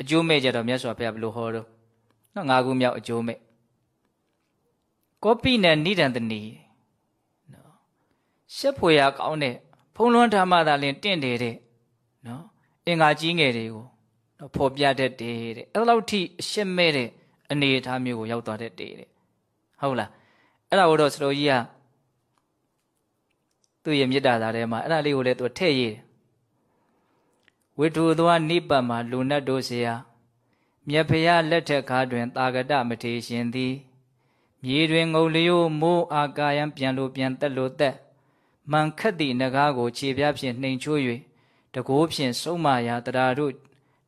အကျိုးမဲ့ကြတော့မြတ်စွာဘုရားဘယ်လိုဟောတော့နော်၅ခုမြောက်အကျိုးမဲ့ကောပိနဲ့နိဒန္တနီနော်ရှက်ဖွေရကောင်းတဲ့ ဖုံးလွှမ်းထားမှသာလင်တင့်တယ်တဲ့နော်အင်္ဂါကြီးငယ်တွေကိုနော်ဖော်ပြတတ်တယ်တဲ့အဲ့လောက်ထိအရှက်မဲ့တဲ့အနေအထားမျိုးကိုရောက်သွားတတ်တယ်တဲ့ဟုတ်လားအဲ့ဒါကိုတော့စတော်ကြီးကသူ့ရဲ့မေတ္တာသားထဲမှာအဲ့ဒါလေးကိုလည်းသူထည့်ရည်ဝိထုသောနိပတ်မှာလူနတ်တို့เสียမြတ်ဖရာလက်ထက်ခါတွင်တာဂတမထေရှင်သည်မြေတွင်ငုံလျို့မိုးအာကာယံပြန်လို့ပြန်တက်လို့တက် မှန်ခတ်သည့်နဂါးကိုခြေပြားဖြင့်နှိမ်ချိုး၍တကိုးဖြင့်ဆုံးမရာတရားတို့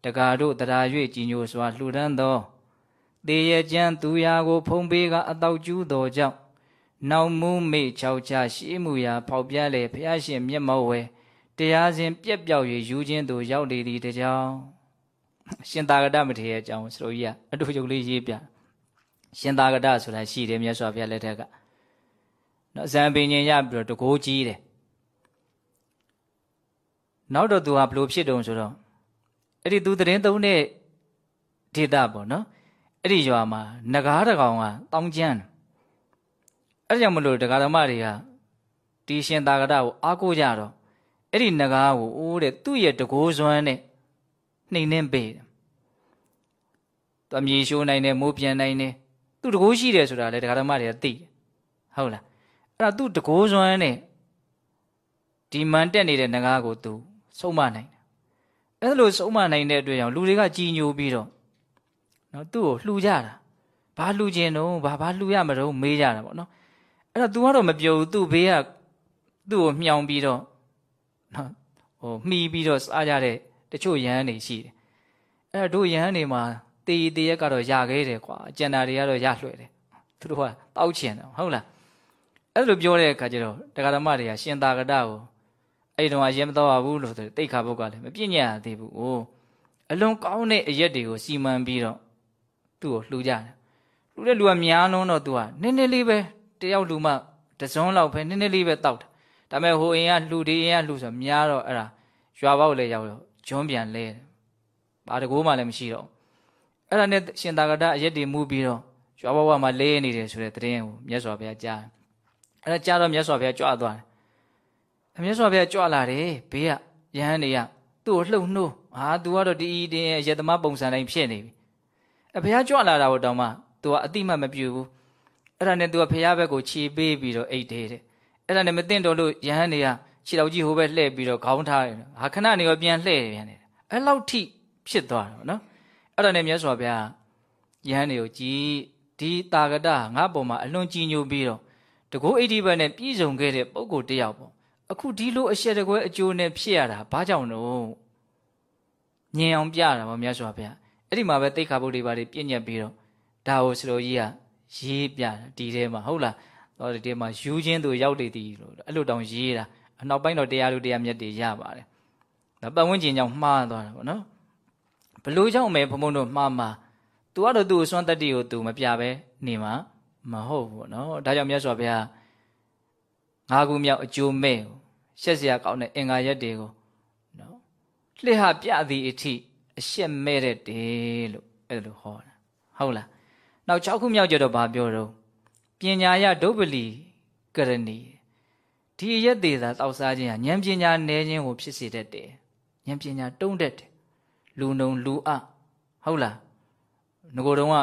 တကာတို့တရား၍ကြည်ညိုစွာလှူဒန်းသောတေရကျမ်းသူရာကို ဖုံးပေးကအတောက်ကျူးသောကြောင့်နောက်မူးမေ့ချောက်ချရှိမှုရာဖောက်ပြလေဖျားရှင်မျက်မှောက်ဝဲတရားစဉ်ပြက်ပြောက်၍ယူခြင်းသို့ရောက်လေသည်တကြောင်ရှင်သာဂတမထေရအကြောင်းဆိုလို့ကြီးကအတူတူလေးရေးပြရှင်သာဂတဆိုတာရှိတယ်မြတ်စွာဘုရားလက်ထက်က နော်ဇံပင်ញင်ရပြီးတော့တကိုးကြီးတယ်နောက်တော့သူဟာဘလို့ဖြစ်တုံဆိုတော့အဲ့ဒီသူတရင်သုံးတဲ့ဒေတာပေါ့နော်အဲ့ဒီရွာမှာငကားတကောင်ကတောင်းကျမ်းအဲ့ကြောင့်မလို့ဒကာဓမ္မတွေကဒီရှင်သာဂတကိုအားကိုးကြတော့အဲ့ဒီငကားကိုအိုးတဲ့သူ့ရဲ့တကိုးစွမ်းနဲ့နှိမ်နှင်းပေးတယ်။သူအမြေရှိုးနိုင်တယ်မိုးပြန်နိုင်တယ်သူတကိုးရှိတယ်ဆိုတာလေဒကာဓမ္မတွေကသိတယ်ဟုတ်လား အဲ့ဒါသူတကိုးစွမ်းနဲ့ဒီမှန်တက်နေတဲ့ငကားကိုသူဆုံးမနိုင်တယ်အဲ့လိုဆုံးမနိုင်တဲ့အတွက်ကြောင့်လူတွေကကြည်ညိုပြီးတော့နော်သူ့ကိုလှူကြတာဘာလှူခြင်းတော့ဘာဘာလှူရမလို့မေးကြတာပေါ့နော်အဲ့တော့ तू ကတော့မပြောဘူးသူ့ဘေးကသူ့ကိုမြှောင်ပြီးတော့နော်ဟိုမှီပြီးတော့စားကြတဲ့တချို့ရဟန်းတွေရှိတယ်အဲ့တော့တို့ရဟန်းတွေမှာတေးတေးရက်ကတော့ရခဲ့တယ်ကွာအကျန်တာတွေကတော့ရလွှဲတယ်သူတို့ကတောက်ချင်တယ်ဟုတ်လား အဲ့လိုပြောတဲ့အခါကျတော့တရားဓမ္မတွေကရှင်သာကတကိုအဲ့တုန်းကရင်မတော်ဘူးလို့ဆိုတိတ်ခါဘုတ်ကလည်းမပြည့်ညတ်သေးဘူး။အိုးအလွန်ကောင်းတဲ့အရက်တွေကိုစီမံပြီးတော့သူ့ကိုလှူကြတယ်။လှူတဲ့လူကများလုံးတော့သူကနည်းနည်းလေးပဲတယောက်လူမှတစုံလောက်ပဲနည်းနည်းလေးပဲတောက်တာ။ဒါပေမဲ့ဟိုအိမ်ကလှူဒီအိမ်ကလှူဆိုများတော့အဲ့ဒါရွာပေါက်လေရောက်တော့ဂျွန်းပြန်လဲတယ်။ဘာတကိုးမှလည်းမရှိတော့အဲ့ဒါနဲ့ရှင်သာကတအရက်တွေမူပြီးတော့ရွာပေါက်မှာလဲနေတယ်ဆိုတဲ့သတင်းကိုမြတ်စွာဘုရားကြားတယ်။ အဲ့ဒါကြားတော့မြတ်စွာဘုရားကြွသွားတယ်အမြတ်စွာဘုရားကြွလာတယ်ဘေးကယဟန်တွေကသူ့ကိုလှုပ်နှိုးဟာ तू ကတော့ဒီတင်းရဲ့ရတမပုံစံတိုင်းဖြစ်နေပြီအဘုရားကြွလာတာကိုတောင်မှ तू ကအတိမတ်မပြူဘူးအဲ့ဒါနဲ့ तू ကဘုရားဘက်ကိုခြေပေးပြီးတော့အိတ်တယ်တဲ့အဲ့ဒါနဲ့မသိတော့လို့ယဟန်တွေကခြေတော်ကြီးဟိုဘက်လှည့်ပြီးတော့ခေါင်းထားတယ်ဟာခဏနေတော့ပြန်လှည့်ပြန်တယ်အဲ့လောက်ထိဖြစ်သွားတယ်နော်အဲ့ဒါနဲ့မြတ်စွာဘုရားယဟန်တွေကိုကြည်ဒီတာဂတငါ့ပုံမှာအလွန်ကြည်ညိုပြီးတော့ တကောအိဋ္ဌိဘတ်နဲ့ပြည့်စုံခဲ့တဲ့ပုဂ္ဂိုလ်တယောက်ပေါ့အခုဒီလိုအရှက်တကွဲအကျိုးနဲ့ဖြစ်ရတာဘာကြောင့်လို့ညင်အောင်ပြတာဗောမြတ်စွာဘုရားအဲ့ဒီမှာပဲတိတ်ခါဘုတ်တွေပါတွေပြည့်ညက်ပြီးတော့ဒါကိုစတော်ကြီးကရေးပြတာဒီထဲမှာဟုတ်လားတော့ဒီထဲမှာယူချင်းသူရောက်နေသည်လို့အဲ့လိုတောင်ရေးတာအနောက်ပိုင်းတော့တရားလူတရားမြတ်တွေရပါတယ်ဒါပတ်ဝန်းကျင်ကြောင့်မှားသွားတာဗောနော်ဘလို့ကြောင့်မဲဘုံဘုံတို့မှားမှာ तू ကတော့သူ့အစွမ်းတတ္တိကို तू မပြပဲနေမှာ မဟုတ်ဘူးနော်ဒါကြောင့်မြတ်စွာဘုရားငါးခုမြောက်အကျိုးမဲ့ရှက်စရာကောင်းတဲ့အင်္ဂါရက်တွေကိုနော်လှစ်ဟပြသည်အထိအရှက်မဲ့တဲ့တေလို့အဲ့လိုဟောတာဟုတ်လားနောက်6ခုမြောက်ကြတော့ဗာပြောတော့ပညာရဒုပ္ပလီကရဏီဒီရက်သေးသာတောက်စားခြင်းဟာဉာဏ်ပညာနည်းခြင်းကိုဖြစ်စေတတ်တယ်ဉာဏ်ပညာတုံးတတ်တယ်လူနှုံလူအဟုတ်လားငကိုယ်တုံးက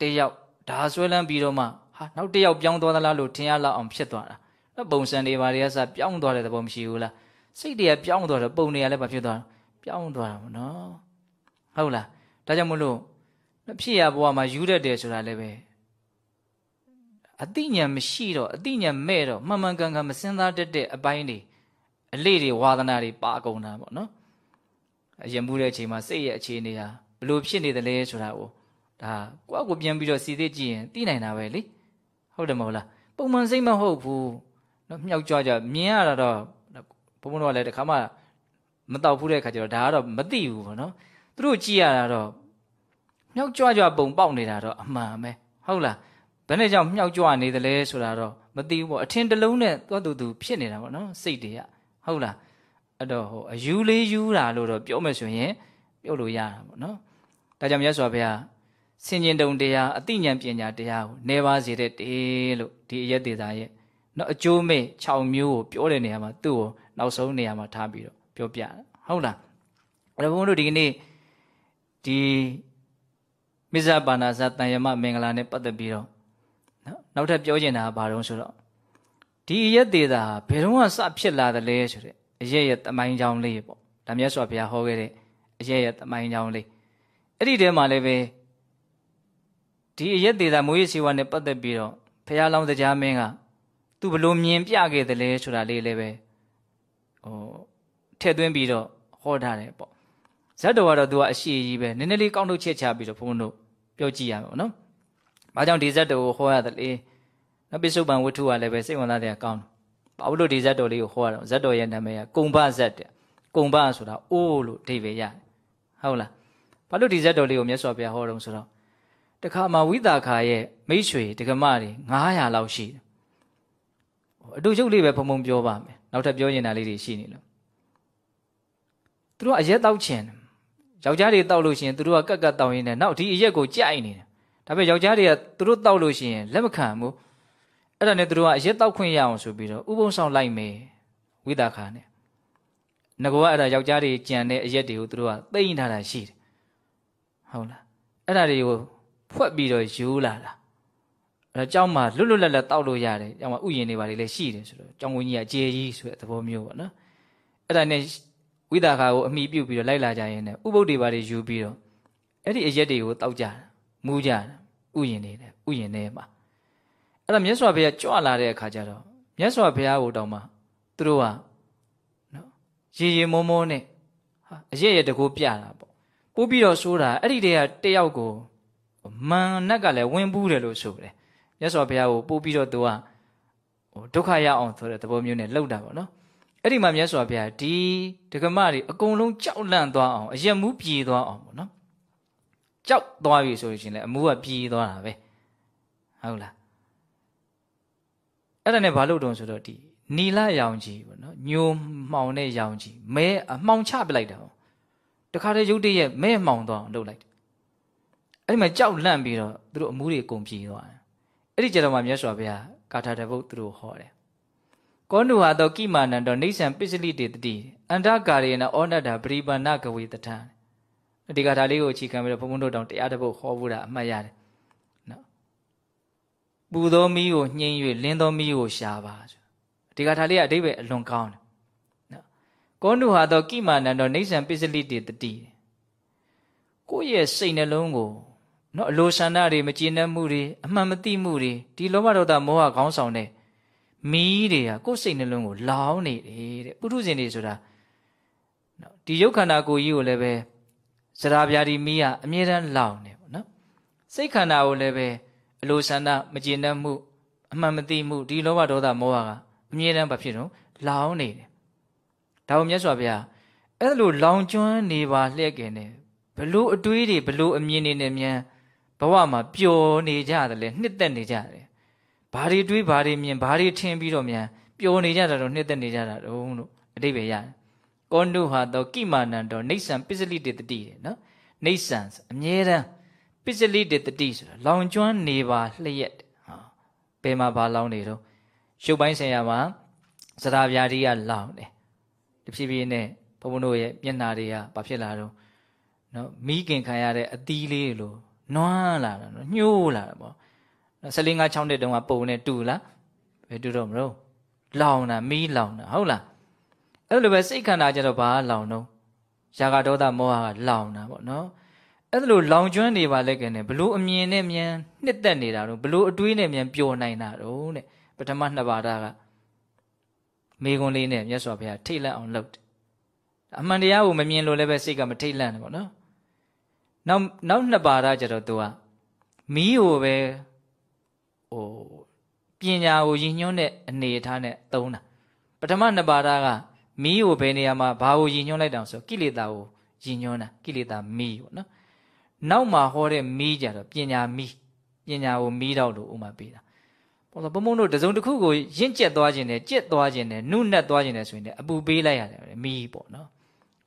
တယောက် ဓာဆွဲလန်းပြီးတော့မှဟာနောက်တယောက်ပြောင်းသွားသလားလို့ထင်ရလောက်အောင်ဖြစ်သွားတာပုံစံတွေဘာတွေကစပြောင်းသွားတဲ့သဘောမရှိဘူးလားစိတ်တွေကပြောင်းသွားတော့ပုံတွေကလည်းဘာဖြစ်သွားပြောင်းသွားတာပေါ့နော်ဟုတ်လားဒါကြောင့်မလို့ဖြစ်ရဘဝမှာယူတတ်တယ်ဆိုတာလည်းပဲအတိညာမရှိတော့အတိညာမဲ့တော့မှန်မှန်ကန်ကန်မစင်သားတတ်တဲ့အပိုင်းတွေအလေးတွေဝါသနာတွေပါကုန်တာပေါ့နော်အရင်မှုတဲ့အချိန်မှာစိတ်ရဲ့အခြေအနေဟာဘလို့ဖြစ်နေတယ်လဲဆိုတာကို ဒါကိုယ့်ကိုပြန်ပြီးတော့စီသေးကြည့်ရင်သိနိုင်တာပဲလေဟုတ်တယ်မဟုတ်လားပုံမှန်စိတ်မဟုတ်ဘူးနော်မြောက်ကြွကြမြင်ရတာတော့ဘုန်းဘုန်းတို့ကလည်းတခါမှမတော့ဘူးတဲ့ခါကျတော့ဒါကတော့မသိဘူးပေါ့နော်သူတို့ကြည့်ရတာတော့မြောက်ကြွကြွပုံပေါက်နေတာတော့အမှန်ပဲဟုတ်လားဘယ်နဲ့ကြောင့်မြောက်ကြွနေသလဲဆိုတာတော့မသိဘူးပေါ့အထင်တလုံးနဲ့သွားတူတူဖြစ်နေတာပေါ့နော်စိတ်တွေကဟုတ်လားအဲ့တော့ဟိုအယူလေးယူတာလို့တော့ပြောမယ်ဆိုရင်ပြောလို့ရတာပေါ့နော်ဒါကြောင့်မြတ်စွာဘုရား ဆင်ញင်တုံတရားအတိညာပညာတရားကိုနေပါစေတဲ့တေလို့ဒီအရက်သေးသားရဲ့နော်အကျိုးမဲ့6မျိုးကိုပြောတဲ့နေရာမှာသူ့ကိုနောက်ဆုံးနေရာမှာထားပြီးတော့ပြောပြတယ်ဟုတ်လားအဲ့တော့ဘုန်းတို့ဒီကနေ့ဒီမိစ္ဆပါဏာဇတန်ယမမင်္ဂလာနဲ့ပတ်သက်ပြီးတော့နော်နောက်ထပ်ပြောချင်တာကဘာလို့ဆိုတော့ဒီအရက်သေးတာဘယ်တော့မှစဖြစ်လာတယ်လဲဆိုတဲ့အရက်ရဲ့တမိုင်းကြောင်းလေးပေါ့ဒါမြတ်စွာဘုရားဟောခဲ့တဲ့အရက်ရဲ့တမိုင်းကြောင်းလေးအဲ့ဒီထဲမှာလည်းပဲ ဒီအရက်သေးတာမွေးစီဝါနဲ့ပတ်သက်ပြီးတော့ဘုရားလောင်းတရားမင်းကသူဘလို့မြင်ပြခဲ့တယ်လဲဆိုတာလေးလည်းပဲဟိုထထည့်သွင်းပြီးတော့ဟောထားတယ်ပေါ့ဇတ်တော်ကတော့သူကအရှိကြီးပဲနည်းနည်းလေးကောင်းထုတ်ချက်ချပြီးတော့ဘုန်းတို့ပြောကြည့်ရမယ်နော်။ဘာကြောင့်ဒီဇတ်တော်ကိုဟောရတယ်လဲ။နော်ပိစုပန်ဝတ္ထုကလည်းပဲစိတ်ဝင်စားတဲ့ကောင်းတယ်။ဘာလို့ဒီဇတ်တော်လေးကိုဟောရတော့ဇတ်တော်ရဲ့နာမည်ကကုံဘဇတ်တဲ့။ကုံဘဆိုတာအိုးလို့အဓိပ္ပာယ်ရတယ်။ဟုတ်လား။ဘာလို့ဒီဇတ်တော်လေးကိုမြတ်စွာဘုရားဟောတော့ဆိုတော့ တခါမှဝိတာခာရဲ့မိတ်ဆွေဒကမတွေ900လောက်ရှိတယ်။အတူချုပ်လေးပဲဖုံဖုံပြောပါမယ်။နောက်ထပ်ပြောရင်တာလေးတွေရှိနေလို့သူတို့အရက်တောက်ချင်ယောက်ျားတွေတောက်လို့ရှိရင်သူတို့ကကတ်ကတ်တောက်ရင်းနဲ့နောက်ဒီအရက်ကိုကြိုက်နေတယ်ဒါပေမဲ့ယောက်ျားတွေကသူတို့တောက်လို့ရှိရင်လက်မခံဘူးအဲ့ဒါနဲ့သူတို့ကအရက်တောက်ခွင့်ရအောင်ဆိုပြီးတော့ဥပုံဆောင်လိုက်မယ်ဝိသခာနဲ့ငကောကအဲ့ဒါယောက်ျားတွေကြံတဲ့အရက်တွေကိုသူတို့ကသိမ့်ထားတာရှိတယ်ဟုတ်လားအဲ့ဒါတွေကို ဖွက်ပြီးတော့ယူလာတာအဲ့တော့ကျောင်းမှာလွတ်လွတ်လပ်လပ်တောက်လို့ရတယ်ကျောင်းမှာဥယျာဉ်တွေပါလေလည်းရှိတယ်ဆိုတော့ကျောင်းဝင်းကြီးကအကျေကြီးဆိုတဲ့သဘောမျိုးပေါ့နော်အဲ့ဒါနဲ့ဝိသခာကိုအမိပြုတ်ပြီးတော့လိုက်လာကြရင်လည်းဥပုပ်တွေပါတွေယူပြီးတော့အဲ့ဒီအရက်တွေကိုတောက်ကြတာမူးကြတာဥယျင်နေတယ်ဥယျင်ထဲမှာအဲ့တော့မြတ်စွာဘုရားကြွလာတဲ့အခါကျတော့မြတ်စွာဘုရားကိုတောင်းမှသူတို့ကနော်ရေရေမောမောနဲ့ဟာအရက်ရက်တကူပြတာပေါ့ပို့ပြီးတော့ဆိုးတာအဲ့ဒီတည်းကတယောက်ကို မန်နက်ကလည်းဝင်ဘူးတယ်လို့ဆိုတယ်မြတ်စွာဘုရားကိုပို့ပြီးတော့သူကဟိုဒုက္ခရအောင်ဆိုတဲ့သဘောမျိုးနဲ့လှုပ်တာပေါ့နော်အဲ့ဒီမှာမြတ်စွာဘုရားဒီဒကမတွေအကုန်လုံးကြောက်လန့်သွားအောင်အယက်မူးပြေသွားအောင်ပေါ့နော်ကြောက်သွားပြီဆိုရင်လည်းအမူးကပြေသွားတာပဲဟုတ်လားအဲ့ဒါနဲ့ဘာလို့တုံးဆိုတော့ဒီနီလရောင်ကြီးပေါ့နော်ညိုမှောင်တဲ့ရောင်ကြီးမဲအမှောင်ချပလိုက်တာပေါ့တခါတည်းရုတ်တရက်မဲမှောင်သွားအောင်လုပ်လိုက်တယ် အဲ့ဒီမှာကြောက်လန့်ပြီးတော့သူတို့အမူးတွေအကုန်ပြေသွားတယ်အဲ့ဒီကြတော့မှမြတ်စွာဘုရားကာထာတပုတ်သူတို့ဟောတယ်ကောနုဟာသောကိမာနံတောနေဆံပစ္စလိတေတတိအန္တကာရေနဩနတ္တာပရိပဏကဝေတထံဒီကထာလေးကိုအခြေခံပြီးတော့ဘုံဘုံတို့တောင်တရားတစ်ပုဒ်ဟောဖို့တာအမှတ်ရတယ်နော်ပူသောမီးကိုညှင်း၍လင်းသောမီးကိုရှာပါဒီကထာလေးကအဓိပ္ပာယ်အလွန်ကောင်းတယ်နော်ကောနုဟာသောကိမာနံတောနေဆံပစ္စလိတေတတိကိုယ့်ရဲ့စိတ်နှလုံးကို နော်အလိုဆန္ဒတွေမကျေနပ်မှုတွေအမှန်မသိမှုတွေဒီလောဘဒေါသမောဟခေါင်းဆောင်တဲ့မီးတွေကကိုယ်စိတ်နှလုံးကိုလောင်းနေတယ်တဲ့ပုထုဇဉ်တွေဆိုတာနော်ဒီရုပ်ခန္ဓာကိုယ်ကြီးကိုလည်းပဲစရာပြာဒီမီးကအမြဲတမ်းလောင်နေပေါ့နော်စိတ်ခန္ဓာကိုလည်းပဲအလိုဆန္ဒမကျေနပ်မှုအမှန်မသိမှုဒီလောဘဒေါသမောဟကအမြဲတမ်းဘာဖြစ်တော့လောင်နေတယ်ဒါကိုမြတ်စွာဘုရားအဲ့လိုလောင်ကျွမ်းနေပါလျက်ကင်နေဘလို့အတွေးတွေဘလို့အမြင်တွေနဲ့မြန် ဘဝမှာပျော်နေကြတယ်လေနှစ်သက်နေကြတယ်ဘာတွေတွေးဘာတွေမြင်ဘာတွေထင်ပြီးတော့မြန်ပျော်နေကြတာတော့နှစ်သက်နေကြတာတော့လို့အတိပ္ပယ်ရတယ်ကောနုဟာတော့ကိမာနံတော့နေဆံပစ္စလိတေတတိတဲ့နော်နေဆံအမြဲတမ်းပစ္စလိတေတတိဆိုတာလောင်ကျွမ်းနေပါလျက်ဟာဘယ်မှာဘာလောင်နေတော့ရုပ်ပိုင်းဆိုင်ရာမှာစရာပြားတွေကလောင်တယ်တဖြည်းဖြည်းနဲ့ဘုံဘုံတို့ရဲ့မျက်နာတွေကဘာဖြစ်လာတော့နော်မိခင်ခံရတဲ့အသီးလေးလို နွမ်းလာတာနော်ညှိုးလာတာပေါ့14 5 6နှစ်တုန်းကပုံနဲ့တူလားဘယ်တူတော့မလို့လောင်တာမီးလောင်တာဟုတ်လားအဲ့လိုပဲစိတ်ခန္ဓာကြတော့ဘာလောင်တော့ရာဂဒေါသမောဟကလောင်တာပေါ့နော်အဲ့လိုလောင်ကျွမ်းနေပါလဲကနေဘလို့အမြင်နဲ့မြန်နှစ်သက်နေတာတော့ဘလို့အတွေးနဲ့မြန်ပျော်နိုင်တာတော့တဲ့ပထမနှစ်ပါးကမေခွန်လေးနဲ့မြတ်စွာဘုရားထိတ်လန့်အောင်လုပ်တယ်အမှန်တရားကိုမမြင်လို့လည်းပဲစိတ်ကမထိတ်လန့်ဘူးပေါ့နော် နောက်နောက်နှစ်ပါးကကြတော့သူကမီးကိုပဲဟိုပညာကိုရည်ညွှန်းတဲ့အနေအထားနဲ့သုံးတာပထမနှစ်ပါးကမီးကိုဘယ်နေရာမှာဘာကိုရည်ညွှန်းလိုက်တောင်ဆိုကိလေသာကိုရည်ညွှန်းတာကိလေသာမီးပေါ့နော်နောက်မှာဟောတဲ့မီးကြတော့ပညာမီးပညာကိုမီးတော့လို့ဥမာပေးတာပေါ့ဘုံဘုံတို့တစုံတစ်ခုကိုရင့်ကျက်သွားခြင်းနဲ့ကြက်သွားခြင်းနဲ့နုနက်သွားခြင်းနဲ့ဆိုရင်အပူပေးလိုက်ရတယ်မီးပေါ့နော်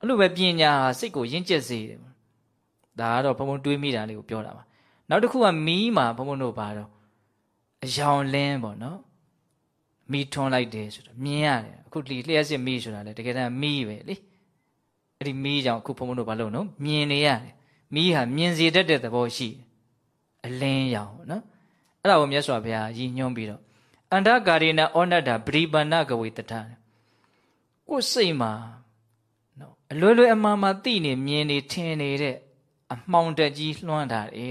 အဲ့လိုပဲပညာဟာစိတ်ကိုရင့်ကျက်စေတယ် ဒါကတော့ဘုံဘုံတွေးမိတာလေးကိုပြောတာပါနောက်တစ်ခုကမီးမှာဘုံဘုံတို့ပါတော့အယောင်လင်းပေါ့နော်မီးထွန်းလိုက်တယ်ဆိုတော့မြင်ရတယ်အခုဒီလျှက်စစ်မီးဆိုတာလေတကယ်တမ်းမီးပဲလေအဲ့ဒီမီးကြောင့်အခုဘုံဘုံတို့ဘာလို့နော်မြင်နေရတယ်မီးဟာမြင်စေတတ်တဲ့သဘောရှိအလင်းရောင်နော်အဲ့ဒါကိုမြတ်စွာဘုရားရည်ညွှန်းပြီးတော့အန္တကာရိနဩနတ္တပရိပန္နကဝေတထကိုယ်စိတ်မှာနော်အလွယ်လွယ်အမှန်မှသိနေမြင်နေထင်နေတဲ့ အမှောင်တက်ကြီးလွှမ်းတာတဲ့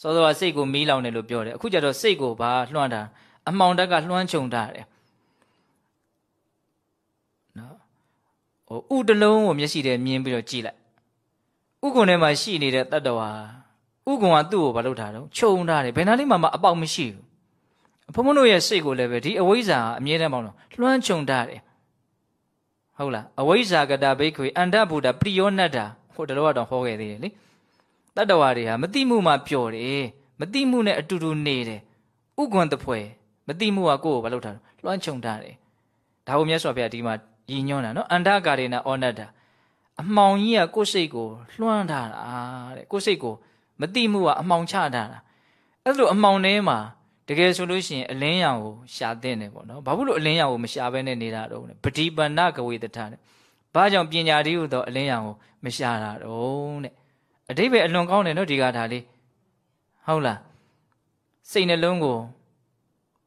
စောစောကစိတ်ကိုမီးလောင်တယ်လို့ပြောတယ်အခုကျတော့စိတ်ကိုဘာလွှမ်းတာအမှောင်တက်ကလွှမ်းခြုံတာတယ်နော်ဟိုဥတလုံးကိုမျက်စိထဲမြင်ပြီးတော့ကြည့်လိုက်ဥကုံထဲမှာရှိနေတဲ့တတ္တဝါဥကုံကသူ့ကိုဘာလုပ်ထားတော့ခြုံထားတယ်ဘယ်နာလေးမှမအပေါက်မရှိဘူးဘုံဘုံတို့ရဲ့စိတ်ကိုလည်းပဲဒီအဝိဇ္ဇာအမြဲတမ်းပေါ့နော်လွှမ်းခြုံထားတယ်ဟုတ်လားအဝိဇ္ဇာကတာဘိခွေအန္တဗုဒ္ဓပရိယောနတ္တာ ဟိုတလောကတော့ဟောခဲ့သေးတယ်လေတတ္တဝါတွေဟာမတိမှုမှပျော်တယ်မတိမှုနဲ့အတူတူနေတယ်ဥကွန်တဖွဲမတိမှုကကိုယ့်ကိုဘာလုပ်ထားလဲလွှမ်းခြုံထားတယ်ဒါကိုမြတ်စွာဘုရားဒီမှာရည်ညွှန်းတာနော်အန္တကာရေနာဩနတ္တာအမှောင်ကြီးကကိုယ့်စိတ်ကိုလွှမ်းထားတာတဲ့ကိုယ့်စိတ်ကိုမတိမှုကအမှောင်ချထားတာအဲ့လိုအမှောင်ထဲမှာတကယ်ဆိုလို့ရှိရင်အလင်းရောင်ကိုရှာတဲ့နေပေါ့နော်ဘာဖြစ်လို့အလင်းရောင်ကိုမရှာဘဲနဲ့နေတာတော့ပဋိပန္နကဝေတထတဲ့ဘာကြောင့်ပညာတည်းဟူသောအလင်းရောင်ကို မရှာတာတော့တဲ့အတိပ္ပယ်အလွန်ကောင်းတယ်နော်ဒီကထာလေးဟုတ်လားစိတ်နှလုံးကို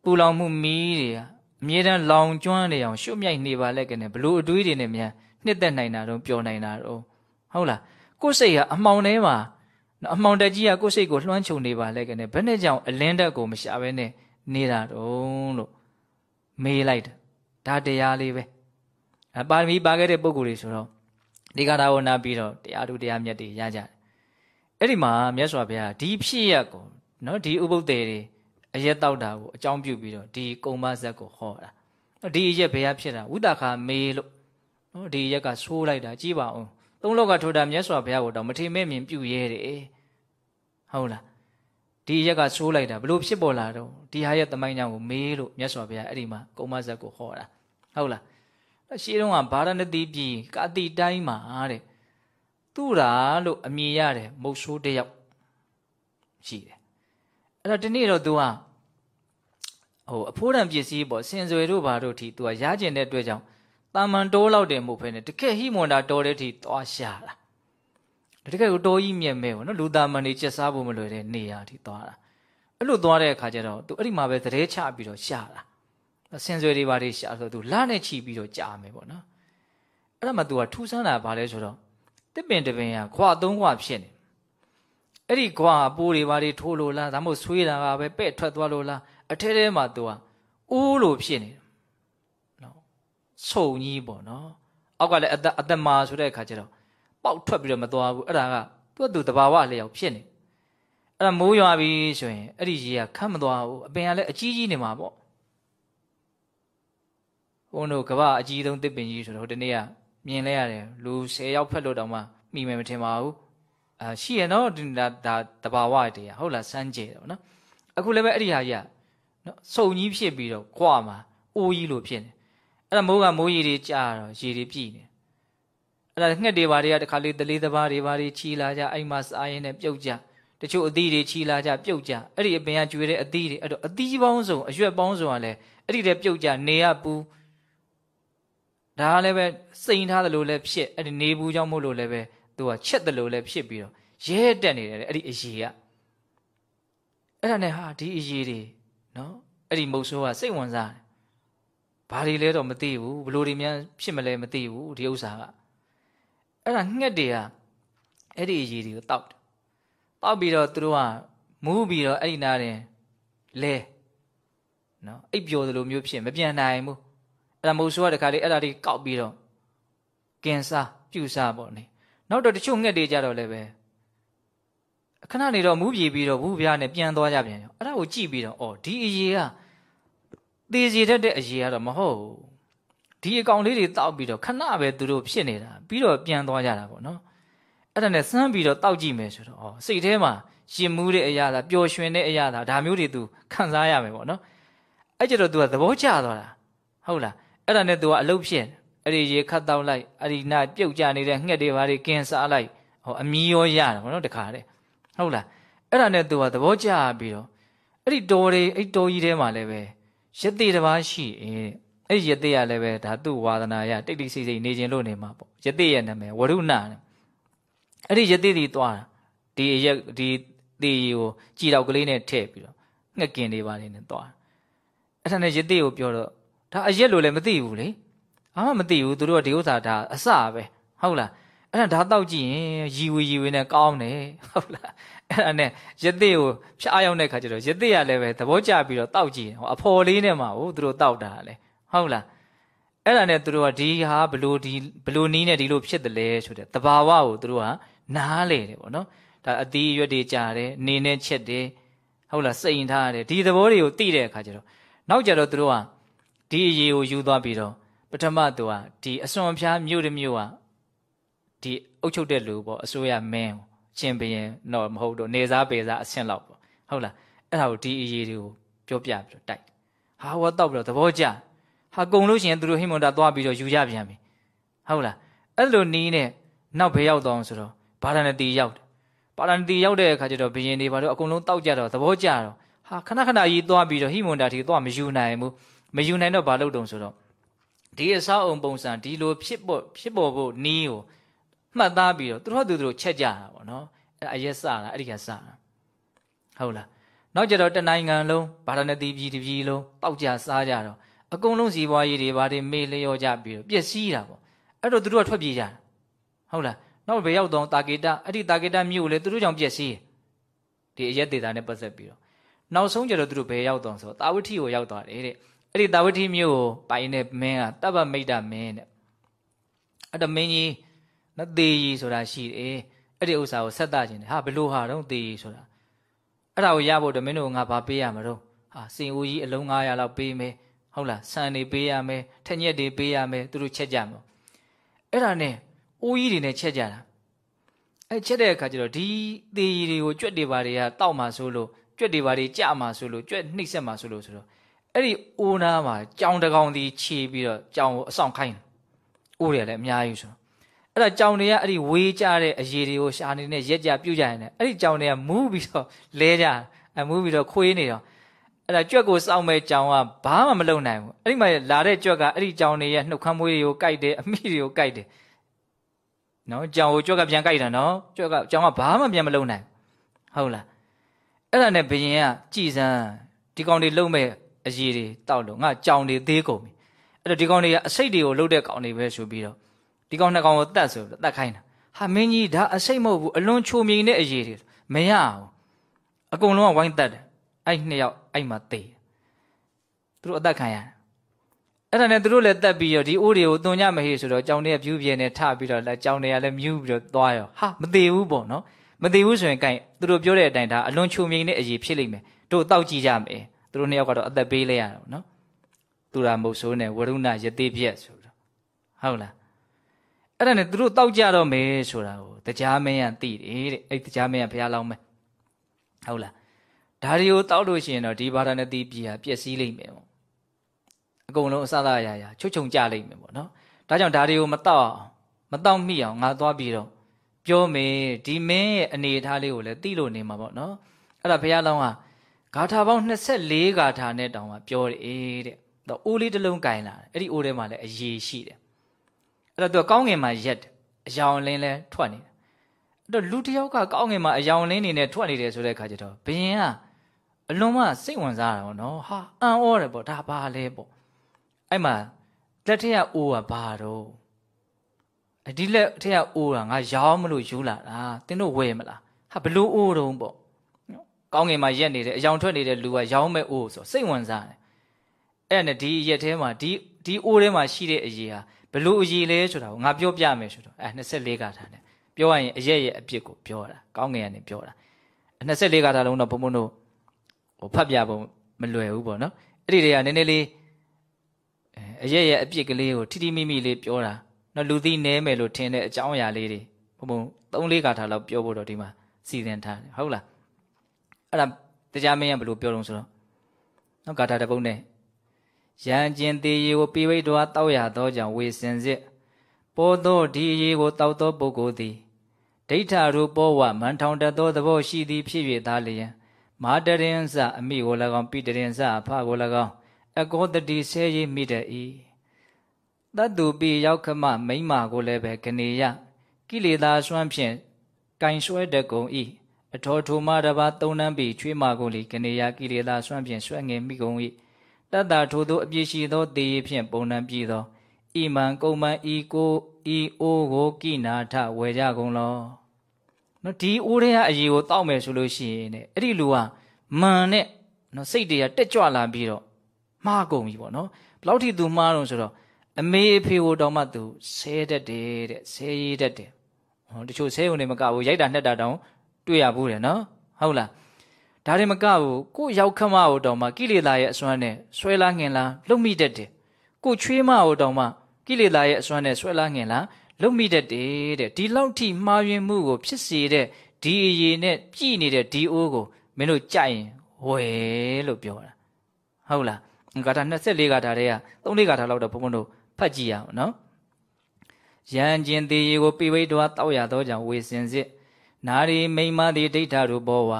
ပူလောင်မှုမီးတွေကအမြဲတမ်းလောင်ကျွမ်းနေအောင်ရှုမြိုက်နေပါလဲကနေဘလို့အတွေးတွေနဲ့များနှစ်သက်နိုင်တာတော့ပျော်နိုင်တာတော့ဟုတ်လားကိုယ်စိတ်ကအမှောင်ထဲမှာအမှောင်တက်ကြီးကကိုယ်စိတ်ကိုလွှမ်းခြုံနေပါလဲကနေဘယ်နဲ့ကြောင့်အလင်းတက်ကိုမရှာဘဲနဲ့နေတာတော့လို့မေးလိုက်တာဒါတရားလေးပဲအပါရမီပါခဲ့တဲ့ပုံကိုယ်တွေဆိုတော့ ဒီကထာဝနာပြီးတော့တရားသူတရားမြတ်တွေရကြတယ်အဲ့ဒီမှာမြတ်စွာဘုရားဒီဖြစ်ရက်ကိုနော်ဒီဥပုပ်တေတွေအရက်တောက်တာကိုအကြောင်းပြုပြီးတော့ဒီကုံမဇက်ကိုဟောတာဒီအရက်ဘယ်ရဖြစ်တာဝိတခါမေးလို့နော်ဒီရက်ကဆိုးလိုက်တာကြည့်ပါဦးသုံးလောကထိုတာမြတ်စွာဘုရားကိုတော့မထေမဲ့မြင်ပြုရဲတယ်ဟုတ်လားဒီရက်ကဆိုးလိုက်တာဘလို့ဖြစ်ပေါ်လာတော့ဒီဟာရဲ့တမိုင်းကြောင့်ကိုမေးလို့မြတ်စွာဘုရားအဲ့ဒီမှာကုံမဇက်ကိုဟောတာဟုတ်လား ရှင်းတော့ကဗာရဏသီပြည်ကာတိတိုင်းမှာတဲ့သူ့ရာလို့အမည်ရတယ်မုတ်ဆိုးတယောက်ရှိတယ်အဲ့တော့ဒီနေ့တော့ तू ကဟိုအဖိုးတန်ပစ္စည်းပေါ့စင်စွယ်တို့ဘာတို့ထိ तू ကရကျင်တဲ့အတွက်ကြောင့်တာမန်တိုးလောက်တယ်မဟုတ်ဖ ೇನೆ တကယ်ဟိမွန်တာတော်တဲ့ထိသွားရှာတာတကယ်ကိုတော်ကြီးမြက်မဲပေါ့နော်လူသားမန်နေချက်စားဖို့မလွယ်တဲ့နေရာထိသွားတာအဲ့လိုသွားတဲ့အခါကျတော့ तू အဲ့ဒီမှာပဲသတဲချပြီးတော့ရှာတာ ဆင်ဆွဲတွေဘာတွေရှာဆိုသူလနဲ့ချီပြီးတော့ကြာမယ်ပေါ့နော်အဲ့ဒါမှ तू ကထူးဆန်းတာဘာလဲဆိုတော့တစ်ပင်တစ်ပင်ကခွာသုံးခွာဖြစ်နေအဲ့ဒီခွာပိုးတွေဘာတွေထိုးလို့လားဒါမှမဟုတ်ဆွေးတာကပဲပဲ့ထွက်သွားလို့လားအထဲထဲမှာ तू ကအိုးလို့ဖြစ်နေနော်စုံကြီးပေါ့နော်အောက်ကလည်းအသက်အသက်မာဆိုတဲ့အခါကျတော့ပေါက်ထွက်ပြီးတော့မသွားဘူးအဲ့ဒါကသူ့အတူတဘာဝလျောက်ဖြစ်နေအဲ့ဒါမိုးရွာပြီဆိုရင်အဲ့ဒီရေကခတ်မသွားဘူးအပင်ကလည်းအကြီးကြီးနေမှာပေါ့ ဘုန်းတို့ကဘာအကြီးဆုံးတစ်ပင်ကြီးဆိုတော့ဒီနေ့ကမြင်လဲရတယ်လူ10ယောက်ဖက်လို့တောင်မှမိမယ်မထင်ပါဘူးအာရှိရနော်ဒါဒါတဘာဝတရားဟုတ်လားစမ်းကြဲတယ်နော်အခုလည်းပဲအဲ့ဒီဟာကြီးကနော်စုံကြီးဖြစ်ပြီးတော့ခွာမှာအိုးကြီးလို့ဖြစ်နေအဲ့ဒါမိုးကမိုးရီတွေကြာတော့ရေတွေပြည့်နေအဲ့ဒါငှက်တွေဘာတွေကတခါလေးတလေးတဘာတွေဘာတွေချီလာကြအိမ်မှာစားရင်နဲ့ပြုတ်ကြတချို့အသီးတွေချီလာကြပြုတ်ကြအဲ့ဒီအပင်ကကျွေတဲ့အသီးတွေအဲ့တော့အသီးပေါင်းစုံအရွက်ပေါင်းစုံကလည်းအဲ့ဒီတည်းပြုတ်ကြနေရပူ ဒါလည်းပဲစိန်ထားတယ်လို့လည်းဖြစ်အဲ့ဒီနေဘူးကြောင့်မို့လို့လည်းပဲသူကချက်တယ်လို့လည်းဖြစ်ပြီးတော့ရဲတက်နေတယ်အဲ့ဒီအရေးကအဲ့ဒါနဲ့ဟာဒီအရေးတွေနော်အဲ့ဒီမုတ်ဆိုးကစိတ်ဝင်စားတယ်ဘာတွေလဲတော့မသိဘူးဘလို့တွေများဖြစ်မလဲမသိဘူးဒီဥစ္စာကအဲ့ဒါငှက်တွေကအဲ့ဒီအရေးတွေကိုတောက်တယ်တောက်ပြီးတော့သူတို့ကမူးပြီးတော့အဲ့ဒီနားတင်လဲနော်အိပ်ပျော်သလိုမျိုးဖြစ်မပြန်နိုင်ဘူး အဲ့ဒါမုတ်ဆိုးကတခါလေးအဲ့ဒါတွေကောက်ပြီးတော့ကင်စားပြူစားပေါ့နေနောက်တော့တချို့ငှက်တွေကြတော့လည်းပဲခဏနေတော့မူးပြေပြီးတော့ဘူးပြားနဲ့ပြန်သွားကြပြန်ရောအဲ့ဒါကိုကြည့်ပြီးတော့အော်ဒီအရေးကသေစီတတ်တဲ့အရေးကတော့မဟုတ်ဘူးဒီအကောင်လေးတွေတောက်ပြီးတော့ခဏပဲသူတို့ဖြစ်နေတာပြီးတော့ပြန်သွားကြတာပေါ့နော်အဲ့ဒါနဲ့စမ်းပြီးတော့တောက်ကြည့်မယ်ဆိုတော့အော်စိတ်ထဲမှာရှင်မူးတဲ့အရာလားပျော်ရွှင်တဲ့အရာလားဒါမျိုးတွေ तू ခံစားရမယ်ပေါ့နော်အဲ့ကြတော့ तू ကသဘောကျသွားတာဟုတ်လား အဲ့ဒါနဲ့ तू ကအလုတ်ဖြစ်အဲ့ဒီရေခတ်တောက်လိုက်အဲ့ဒီနာပြုတ်ကြနေတဲ့ငှက်တွေဘာတွေကင်းစားလိုက်ဟောအမီးရောရတာဘောနော်တခါတည်းဟုတ်လားအဲ့ဒါနဲ့သူကသဘောကျပြီးတော့အဲ့ဒီတော်တွေအဲ့တော်ကြီးထဲမှာလည်းပဲရသေးတစ်ပါးရှိတယ်အဲ့ဒီရသေးရလည်းပဲဒါသူ့ဝါဒနာရတိတ်တိတ်ဆိတ်ဆိတ်နေခြင်းလို့နေမှာပေါ့ရသေးရဲ့နာမည်ဝရုဏအဲ့ဒီရသေးတွေသွားတာဒီရက်ဒီသေးကိုကြည်တော့ကလေးနဲ့ထည့်ပြီးတော့ငှက်ကင်တွေပါနေနဲ့သွားအဲ့ဒါနဲ့ရသေးကိုပြောတော့ ဒါအရက်လို့လည်းမသိဘူးလေဘာမှမသိဘူးသူတို့ကဒီဥစ္စာဒါအစပဲဟုတ်လားအဲ့ဒါဓာတ်တောက်ကြည့်ရင်ရီဝီရီဝီနဲ့ကောင်းတယ်ဟုတ်လားအဲ့ဒါနဲ့ရသေးကိုဖြားရောက်တဲ့ခါကျတော့ရသေးရလည်းပဲသဘောကျပြီးတော့တောက်ကြည့်ဟောအဖော်လေးနဲ့မှဟိုသူတို့တောက်တာလေဟုတ်လားအဲ့ဒါနဲ့သူတို့ကဒီဟာဘလို့ဒီဘလို့နီးနဲ့ဒီလိုဖြစ်တယ်လဲဆိုတဲ့တဘာဝကိုသူတို့ကနားလေတယ်ပေါ့နော်ဒါအသီးရွက်တွေကြာတယ်နေနဲ့ချက်တယ်ဟုတ်လားစိန်ထားရတယ်ဒီသဘောတွေကိုသိတဲ့အခါကျတော့နောက်ကြတော့သူတို့က ဒီအရေးကိုယူသွားပြီးတော့ပထမသူကဒီအစွန်ဖျားမြို့တစ်မြို့ကဒီအုပ်ချုပ်တဲ့လူပေါ့အစိုးရမင်းရှင်ဘရင်တော့မဟုတ်တော့နေစားပေစားအဆင့်လောက်ပေါ့ဟုတ်လားအဲ့ဒါကိုဒီအရေးတွေကိုပြောပြပြီးတော့တိုက်ဟာဟောတော့ပြီးတော့သဘောကျဟာကုံလို့ရှိရင်သူတို့ဟိမွန်တာသွားပြီးတော့ယူရပြန်ပြီဟုတ်လားအဲ့လိုနီးနဲ့နောက်ဘယ်ရောက်တော့ဆိုတော့ဘာသာနတီရောက်တယ်ဘာသာနတီရောက်တဲ့အခါကျတော့ဘရင်တွေဘာလို့အကုန်လုံးတောက်ကြတော့သဘောကျတော့ဟာခဏခဏကြီးသွားပြီးတော့ဟိမွန်တာတီသွားမယူနိုင်ဘူး မယူနိုင်တော့ဘာလုပ်တုံဆိုတော့ဒီအဆောက်အုံပုံစံဒီလိုဖြစ်ပေါ်ဖြစ်ပေါ်ဖို့နီးကိုမှတ်သားပြီးတော့သူတို့သူတို့ချက်ကြတာပေါ့နော်အဲ့အရက်စတာအဲ့ဒီကစတာဟုတ်လားနောက်ကြတော့တနိုင်ငံလုံးဗာရဏသီပြည်တပြည်လုံးတောက်ကြစားကြတော့အကုန်လုံးစီးပွားရေးတွေဘာတွေမေ့လျော့ကြပြီးတော့ပျက်စီးတာပေါ့အဲ့တော့သူတို့ကထွက်ပြေးကြတာဟုတ်လားနောက်ဘယ်ရောက်တော့တာဂေတအဲ့ဒီတာဂေတမြို့ကိုလေသူတို့ကြောင့်ပျက်စီးဒီအရက်ဒေတာနဲ့ပတ်သက်ပြီးတော့နောက်ဆုံးကြတော့သူတို့ဘယ်ရောက်တော့ဆိုတော့တာဝတိကိုရောက်သွားတယ်တဲ့ အဲ့ဒီတာဝတိမြို့ကိုပိုင်နေမင်းကတပ္ပမိတ်တမင်းတဲ့အဲ့တော့မင်းကြီးနသေးကြီးဆိုတာရှိတယ်အဲ့ဒီဥစ္စာကိုဆက်တခြင်းတယ်ဟာဘလို့ဟာတော့သေးကြီးဆိုတာအဲ့ဒါကိုရဖို့တမင်းတို့ငါဘာပေးရမလို့ဟာစင်ဦးကြီးအလုံး900လောက်ပေးမယ်ဟုတ်လားဆန်တွေပေးရမယ်ထက်ညက်တွေပေးရမယ်သူတို့ချက်ကြမှာအဲ့ဒါနဲ့အိုးကြီးတွေနဲ့ချက်ကြတာအဲ့ချက်တဲ့အခါကျတော့ဒီသေးကြီးတွေကိုကြွက်တွေပါတွေကတောက်မှဆိုလို့ကြွက်တွေပါတွေကြမှဆိုလို့ကြွက်နှိမ့်ဆက်မှဆိုလို့ဆိုတော့ အဲ့ဒီအိုးနာမှာကြောင်တကောင်ဒီခြေပြီးတော့ကြောင်ကိုအဆောင်ခိုင်းတယ်အိုးတွေလည်းအများကြီးဆိုတော့အဲ့ဒါကြောင်တွေကအဲ့ဒီဝေးကြတဲ့အရေတွေကိုရှာနေနဲ့ရက်ကြပြုတ်ကြရင်အဲ့ဒီကြောင်တွေကမူးပြီးတော့လဲကြအမူးပြီးတော့ခွေးနေတော့အဲ့ဒါကြွက်ကိုစောင့်မဲ့ကြောင်ကဘာမှမလုပ်နိုင်ဘူးအဲ့ဒီမှာလာတဲ့ကြွက်ကအဲ့ဒီကြောင်တွေရဲ့နှုတ်ခမ်းမွေးတွေကိုကိုက်တယ်အမိတွေကိုကိုက်တယ်နော်ကြောင်ကိုကြွက်ကပြန်ကိုက်တာနော်ကြွက်ကကြောင်ကဘာမှပြန်မလုပ်နိုင်ဟုတ်လားအဲ့ဒါနဲ့ဘယင်ကကြည်စမ်းဒီကောင်တွေလုံမဲ့ အရေးတွေတောက်လို့ငါကြောင်တွေသေးကုန်ပြီအဲ့တော့ဒီကောင်တွေကအစိတ်တွေကိုလှုပ်တဲ့ကောင်တွေပဲဆိုပြီးတော့ဒီကောင်နှစ်ကောင်ကိုတတ်ဆိုတတ်ခိုင်းတာဟာမင်းကြီးဒါအစိတ်မဟုတ်ဘူးအလွန်ချိုမြိန်တဲ့အရေးတွေမရဘူးအကုန်လုံးကဝိုင်းတတ်တယ်အဲ့နှစ်ယောက်အဲ့မှာသေသူတို့အသက်ခံရတယ်အဲ့ဒါနဲ့သူတို့လည်းတက်ပြီးတော့ဒီအိုးတွေကိုသွန်ကြမဟေ့ဆိုတော့ကြောင်တွေကဖြူးပြင်းနေထပြီးတော့လည်းကြောင်တွေကလည်းမြူးပြီးတော့သွားရောဟာမသေးဘူးပေါ့နော်မသေးဘူးဆိုရင်ကိုင်သူတို့ပြောတဲ့အတိုင်းဒါအလွန်ချုံမြိန်တဲ့အရေးဖြစ်လိမ့်မယ်တို့တောက်ကြည့်ကြမယ် သူတို့နှစ်ယောက်ကတော့အသက်ပေးလိုက်ရတာပေါ့နော်သူရာမုတ်ဆိုးနဲ့ဝရုဏယတိပြက်ဆိုတော့ဟုတ်လားအဲ့ဒါနဲ့သူတို့တောက်ကြတော့မယ်ဆိုတာကိုတရားမင်းကသိတယ်တဲ့အဲ့တရားမင်းကဘုရားလောင်းမယ်ဟုတ်လားဒါတွေကိုတောက်လို့ရှိရင်တော့ဒီဘာသာနဲ့တီးပြည်ဟာပျက်စီးလိမ့်မယ်ပေါ့အကုန်လုံးအစသာရရချွတ်ချုံကြလိမ့်မယ်ပေါ့နော်ဒါကြောင့်ဒါတွေကိုမတောက်အောင်မတောက်မိအောင်ငါသွားပြီးတော့ပြောမယ်ဒီမင်းရဲ့အနေအထားလေးကိုလည်းသိလို့နေမှာပေါ့နော်အဲ့ဒါဘုရားလောင်းက ဂါထာပေါင်း24ဂါထာနဲ့တောင်မှပြောတယ်တဲ့တော့အိုးလေးတစ်လုံးကင်လာတယ်အဲ့ဒီအိုးထဲမှာလည်းအရေးရှိတယ်အဲ့တော့သူကကောင်းငင်မှာရက်တယ်အယောင်လင်းလဲထွက်နေတယ်အဲ့တော့လူတစ်ယောက်ကကောင်းငင်မှာအယောင်လင်းနေနဲ့ထွက်နေတယ်ဆိုတဲ့အခါကျတော့ဘယင်ကအလွန်မှစိတ်ဝင်စားတာပေါ့နော်ဟာအံ့ဩတယ်ပေါ့ဒါဘာလဲပေါ့အဲ့မှာလက်ထက်ကအိုးကဘာတော့အဒီလက်ထက်ကအိုးတာငါရောင်းမလို့ယူလာတာတင်းတို့ဝယ်မလားဟာဘလို့အိုးတုံးပေါ့ ကောင်းငင်မှာရက်နေတယ်အယောင်ထွက်နေတဲ့လူကရောင်းမဲ့အိုးဆိုစိတ်ဝင်စားတယ်အဲ့နဲ့ဒီရက်ထဲမှာဒီဒီအိုးထဲမှာရှိတဲ့အရေးဟာဘလို့အရေးလဲဆိုတာကိုငါပြောပြမယ်ဆိုတော့အဲ24ကထာနဲ့ပြောရရင်အရက်ရဲ့အပြစ်ကိုပြောတာကောင်းငင်ကနေပြောတာ24ကထာလုံးတော့ဘုံဘုံတို့ဟိုဖတ်ပြဖို့မလွယ်ဘူးပေါ့နော်အဲ့ဒီတွေကနည်းနည်းလေးအရက်ရဲ့အပြစ်ကလေးကိုထိထိမိမိလေးပြောတာနော်လူသိနဲမယ်လို့ထင်တဲ့အကြောင်းအရာလေးတွေဘုံဘုံ3 4ကထာလောက်ပြောဖို့တော့ဒီမှာစီစဉ်ထားတယ်ဟုတ်လား အဲ့ဒါတရားမင်းကဘယ်လိုပြောတော့ဆိုတော့နော်ဂါထာတစ်ပုဒ်နဲ့ရန်ကျင်သေးရေကိုပိဝိတောတောက်ရသောကြောင့်ဝေစင်စစ်ပေါ်သောဒီရေကိုတောက်သောပုဂ္ဂိုလ်သည်ဒိဋ္ဌရူပောဝမန်ထောင်တတ်သောသဘောရှိသည်ဖြစ်၍သားလျင်မာတရင်စအမိကို၎င်းပိတရင်စအဖကို၎င်းအကောတတိဆဲရိမိတ၏တတ်သူပိရောက်ခမမိမကိုလည်းပဲကနေယကိလေသာစွမ်းဖြင့်ကင်ဆွဲတကုံဤ အထောထိုမတပါသုံးနှံပြီးချွေးမကိုလီကနေယကိလေသာစွမ်းဖြင့်ဆွဲငင်မိကုန်၏တတ္တာထိုသောအပြည့်ရှိသောတေဖြင့်ပုံနှံပြီးသောဣမံကုံမံဤကိုဤအိုးကိုကိနာထဝယ်ကြကုန်လောနော်ဒီအိုးတဲ့အရေးကိုတောက်မယ်ဆိုလို့ရှိရင်တဲ့အဲ့ဒီလူကမန်နဲ့နော်စိတ်တွေကတက်ကြွလာပြီးတော့မှားကုန်ပြီပေါ့နော်ဘယ်လောက်ထိသူမှားတော့ဆိုတော့အမေအဖေကိုတောင်မှသူဆဲတတ်တယ်တဲ့ဆဲရေးတတ်တယ်ဟောတချို့ဆဲုံနေမကဘူးရိုက်တာနှက်တာတောင် တွေ့ရဘူးတယ်နော်ဟုတ်လားဒါတွေမကဘူးကိုရောက်ခမကိုတောင်မှကိလေသာရဲ့အစွမ်းနဲ့ဆွဲလာငင်လာလှုပ်မိတတ်တယ်ကိုချွေးမကိုတောင်မှကိလေသာရဲ့အစွမ်းနဲ့ဆွဲလာငင်လာလှုပ်မိတတ်တယ်တဲ့ဒီလောက်ထိမှားယွင်းမှုကိုဖြစ်စေတဲ့ဒီအရေးနဲ့ပြည်နေတဲ့ဒီအိုးကိုမင်းတို့ကြိုက်ရင်ဝယ်လို့ပြောတာဟုတ်လားဂါထာ24ဂါထာတွေက3လေးဂါထာလောက်တော့ဘုန်းဘုန်းတို့ဖတ်ကြည့်ရအောင်နော်ယံကျင်သေးရေကိုပိဝိတောတောက်ရသောကြောင့်ဝေစင်စစ် နာရီမိမသည်ဒိဋ္ဌရူဘောဝါ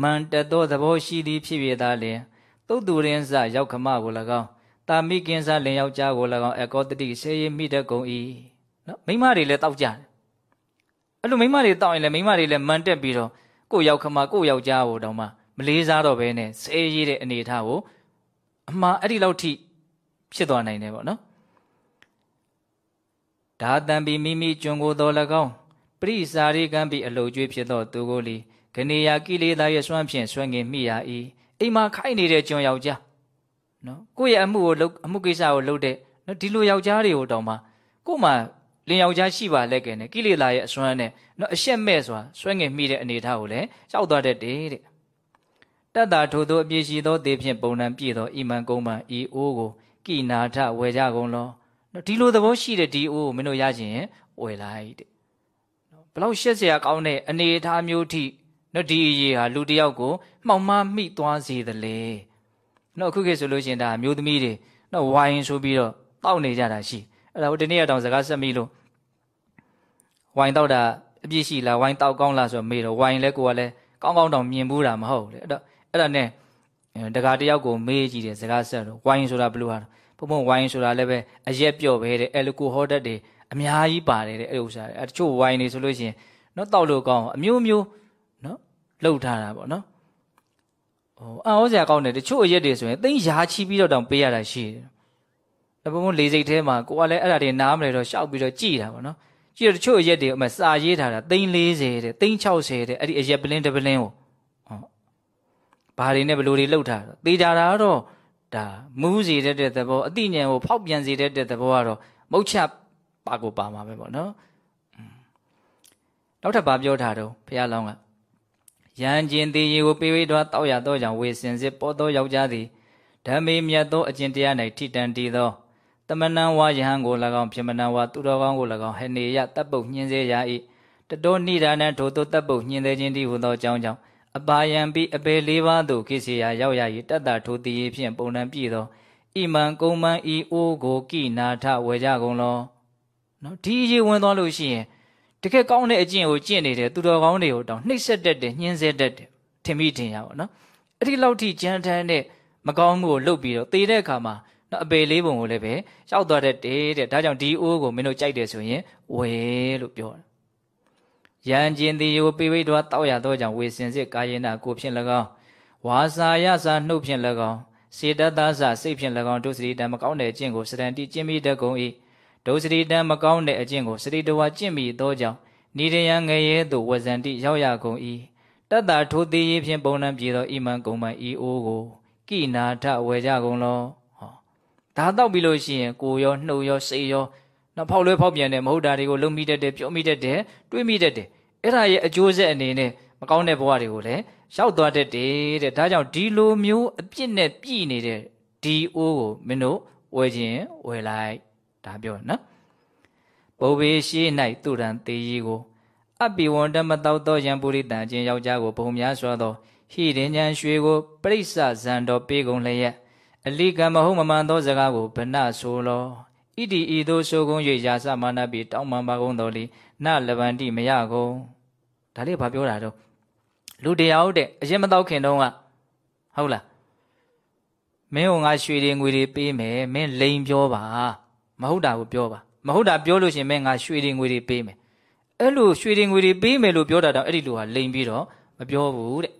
မန်တသောသဘောရှိသည်ဖြစ်ဖြစ်သာလျင်သုတ်သူရင်းစရောက်ခမကို၎င်းတာမိကင်းစလင်ယောက်ျားကို၎င်းအကောတတိဆေးရမိတဲ့ကုံဤနော်မိမတွေလည်းတောက်ကြတယ်အဲ့လိုမိမတွေတောက်ရင်လည်းမိမတွေလည်းမန်တက်ပြီးတော့ကိုယ့်ရောက်ခမကိုယ့်ယောက်ျားကိုတောင်မှမလေးစားတော့ဘဲနဲ့ဆေးရည်တဲ့အနေအထားကိုအမှားအဲ့ဒီလောက်ထိဖြစ်သွားနိုင်တယ်ပေါ့နော်ဒါတံပီမိမိကျွန်ကိုတော်၎င်း ပရိစာရိကံပီအလုတ်ကျွေးဖြစ်သောသူကိုလီကနေယကိလေသာရဲ့စွမ်းဖြင့်ဆွဲငင်မိရ၏အိမ်မှာခိုက်နေတဲ့ကျွန်ယောက်ျားနော်ကိုယ့်ရဲ့အမှုကိုလုပ်အမှုကိစ္စကိုလုပ်တဲ့နော်ဒီလိုယောက်ျားတွေကိုတောင်မှကို့မှာလင်ယောက်ျားရှိပါလက်ကဲနဲ့ကိလေသာရဲ့အစွမ်းနဲ့နော်အရှက်မဲ့စွာဆွဲငင်မိတဲ့အနေအထားကိုလည်းကြောက်သွားတတ်တယ်တဲ့တတ္တာထိုသောအပြည့်ရှိသောသေဖြင့်ပုံနှံပြည့်သောဣမံကုံမံဤအိုးကိုကိနာထဝေကြကုန်လောနော်ဒီလိုသဘောရှိတဲ့ဒီအိုးကိုမင်းတို့ရခြင်းဝယ်လိုက်တဲ့နော် ဘလောက်ရှက်စရာကောင်းတဲ့အနေအထားမျိုးထိနော်ဒီအရေးဟာလူတယောက်ကိုမှောင်မမိသွားစေသလဲနော်အခုခေတ်ဆိုလို့ရှိရင်ဒါမျိုးသမီးတွေနော်ဝိုင်းဆိုပြီးတော့တောက်နေကြတာရှိအဲ့ဒါဟိုတနေ့ကတောင်စကားဆက်မိလို့ဝိုင်းတောက်တာအပြည့်ရှိလားဝိုင်းတောက်ကောင်းလားဆိုတော့မေးတော့ဝိုင်းလဲကိုကလည်းကောင်းကောင်းတောင်မြင်ဘူးတာမဟုတ်လေအဲ့တော့အဲ့ဒါနဲ့တကာတယောက်ကိုမေးကြည့်တယ်စကားဆက်တော့ဝိုင်းဆိုတာဘယ်လိုဟာဘုံဘုံဝိုင်းဆိုတာလည်းပဲအရက်ပြော့ပဲတဲ့အဲ့လိုကိုဟောတတ်တယ် အများကြီးပါတယ်တဲ့အဲ့ဥစ္စာအဲ့တချို့ဝိုင်းနေဆိုလို့ရှိရင်နော်တောက်လို့ကောင်းအမျိုးမျိုးနော်လှုပ်ထားတာပေါ့နော်ဟိုအံ့ဩစရာကောင်းတယ်တချို့အရက်တွေဆိုရင်သိန်းရာချီပြီးတော့တောင်ပေးရတာရှိတယ်။ဒါပေမဲ့လေစိတ်ထဲမှာကိုကလည်းအဲ့ဒါတွေနားမလဲတော့ရှောက်ပြီးတော့ကြည်တာပေါ့နော်။ကြည့်တော့တချို့အရက်တွေအမစာရေးထားတာသိန်း40တဲ့သိန်း60တဲ့အဲ့ဒီအရက်ပလင်းတပလင်းကိုဟုတ်ဘာတွေနဲ့ဘလို့တွေလှုပ်ထားတော့သေချာတာတော့ဒါမူးစီတဲ့သဘောအတိညာဉ်ကိုဖောက်ပြန်စေတဲ့သဘောကတော့မုတ်ချ ပါကိုပါမှာပဲပေါ့နော်။နောက်ထပ်ဘာပြောထားတော့ဘုရားလောင်းကယံကျင်သေးရေကိုပေးဝေးတော်တောက်ရသောကြောင့်ဝေစင်စစ်ပေါ်သောယောက်ျားသည်ဓမ္မေမြတ်သောအကျင့်တရား၌ထိတန်တည်သောတမဏံဝါယဟံကို၎င်းပြမဏံဝါသူတော်ကောင်းကို၎င်းဟေနေယတပ်ပုတ်ညှင်းစေရ၏တတောနိဒာနထိုသို့တပ်ပုတ်ညှင်းစေခြင်းတည်းဟူသောအကြောင်းကြောင့်အပါယံပိအပေလေးပါးသို့ကိစီယာရောက်ရ၏တတ္တထိုတည်ဖြင့်ပုံနှံပြည့်သောဣမံကုံမံဤအိုးကိုကိနာထဝေကြကုန်လော နော်ဒီအရေးဝင်သွားလို့ရှိရင်တကယ်ကောင်းတဲ့အကျင့်ကိုကျင့်နေတဲ့သူတော်ကောင်းတွေကိုတောင်နှိပ်စက်တတ်တယ်ညှင်းဆဲတတ်တယ်ထင်မိထင်ရပါတော့အဲ့ဒီလောက်ထိကြမ်းတမ်းတဲ့မကောင်းမှုကိုလုပ်ပြီးတော့သေတဲ့အခါမှာနော်အပေလေးပုံကိုလည်းပဲရောက်သွားတတ်တယ်တဲ့ဒါကြောင့်ဒီအိုးကိုမင်းတို့ကြိုက်တယ်ဆိုရင်ဝဲလို့ပြောတယ်ယံကျင်သည်ယိုပေဝိတော်တောက်ရသောကြောင့်ဝေစင်စစ်ကာယေနာကိုဖြင့်၎င်းဝါစာယစာနှုတ်ဖြင့်၎င်းစေတသာစစိတ်ဖြင့်၎င်းဒုစရိတံမကောင်းတဲ့အကျင့်ကိုစရံတိကျင့်မိတတ်ကုန်၏ ဒုစရိတံမကောင်းတဲ့အကျင့်ကိုစရိတဝါကျင့်မိသောကြောင့်နိဒယံငရဲသို့ဝဇန္တိရောက်ရကုန်၏တတ္တာထိုသေးဖြင့်ပုံနှံပြေသောဣမံကုံမံဤအိုးကိုကိနာထဝေကြကုန်လောဟောဒါတော့ပြီးလို့ရှိရင်ကိုရောနှုတ်ရောစိတ်ရောနောက်ဖောက်လွဲဖောက်ပြန်တဲ့မဟုတ်တာတွေကိုလုံမိတတ်တယ်ပြောမိတတ်တယ်တွေးမိတတ်တယ်အဲ့ဒါရဲ့အကျိုးဆက်အနေနဲ့မကောင်းတဲ့ဘဝတွေကိုလည်းရောက်သွားတတ်တယ်တဲ့ဒါကြောင့်ဒီလိုမျိုးအပြစ်နဲ့ပြည်နေတဲ့ဒီအိုးကိုမင်းတို့ဝယ်ခြင်းဝယ်လိုက် ဒါပြောနော်ဘုဘေရှိ၌သူရန်တေကြီးကိုအပိဝန္တမတောက်သောယံပုရိတန်ချင်းယောက်ျားကိုဘုံများစွာသောဟိရင်ဉဏ်ရွှေကိုပရိစ္ဆဇံတော်ပေးကုန်လျက်အလိကံမဟုတ်မမှန်သောစကားကိုဗနဆိုလောဣတိဤသို့ဆိုကုန်၍ရာစမာနပိတောင်းမှန်ပါကုန်တော်လီနလဗန္တိမရကုန်ဒါလေးဘာပြောတာတော့လူတရားဟုတ်တဲ့အရင်မတော့ခင်တုန်းကဟုတ်လားမင်းကငါရွှေတွေငွေတွေပေးမယ်မင်းလိန်ပြောပါ မဟုတ်တာကိုပြောပါမဟုတ်တာပြောလို့ရှင်မင်းငါရွှေတွေငွေတွေပေးမယ်အဲ့လိုရွှေတွေငွေတွေပေးမယ်လို့ပြောတာတော့အဲ့ဒီလူဟာလိန်ပြီးတော့မပြောဘူးတဲ့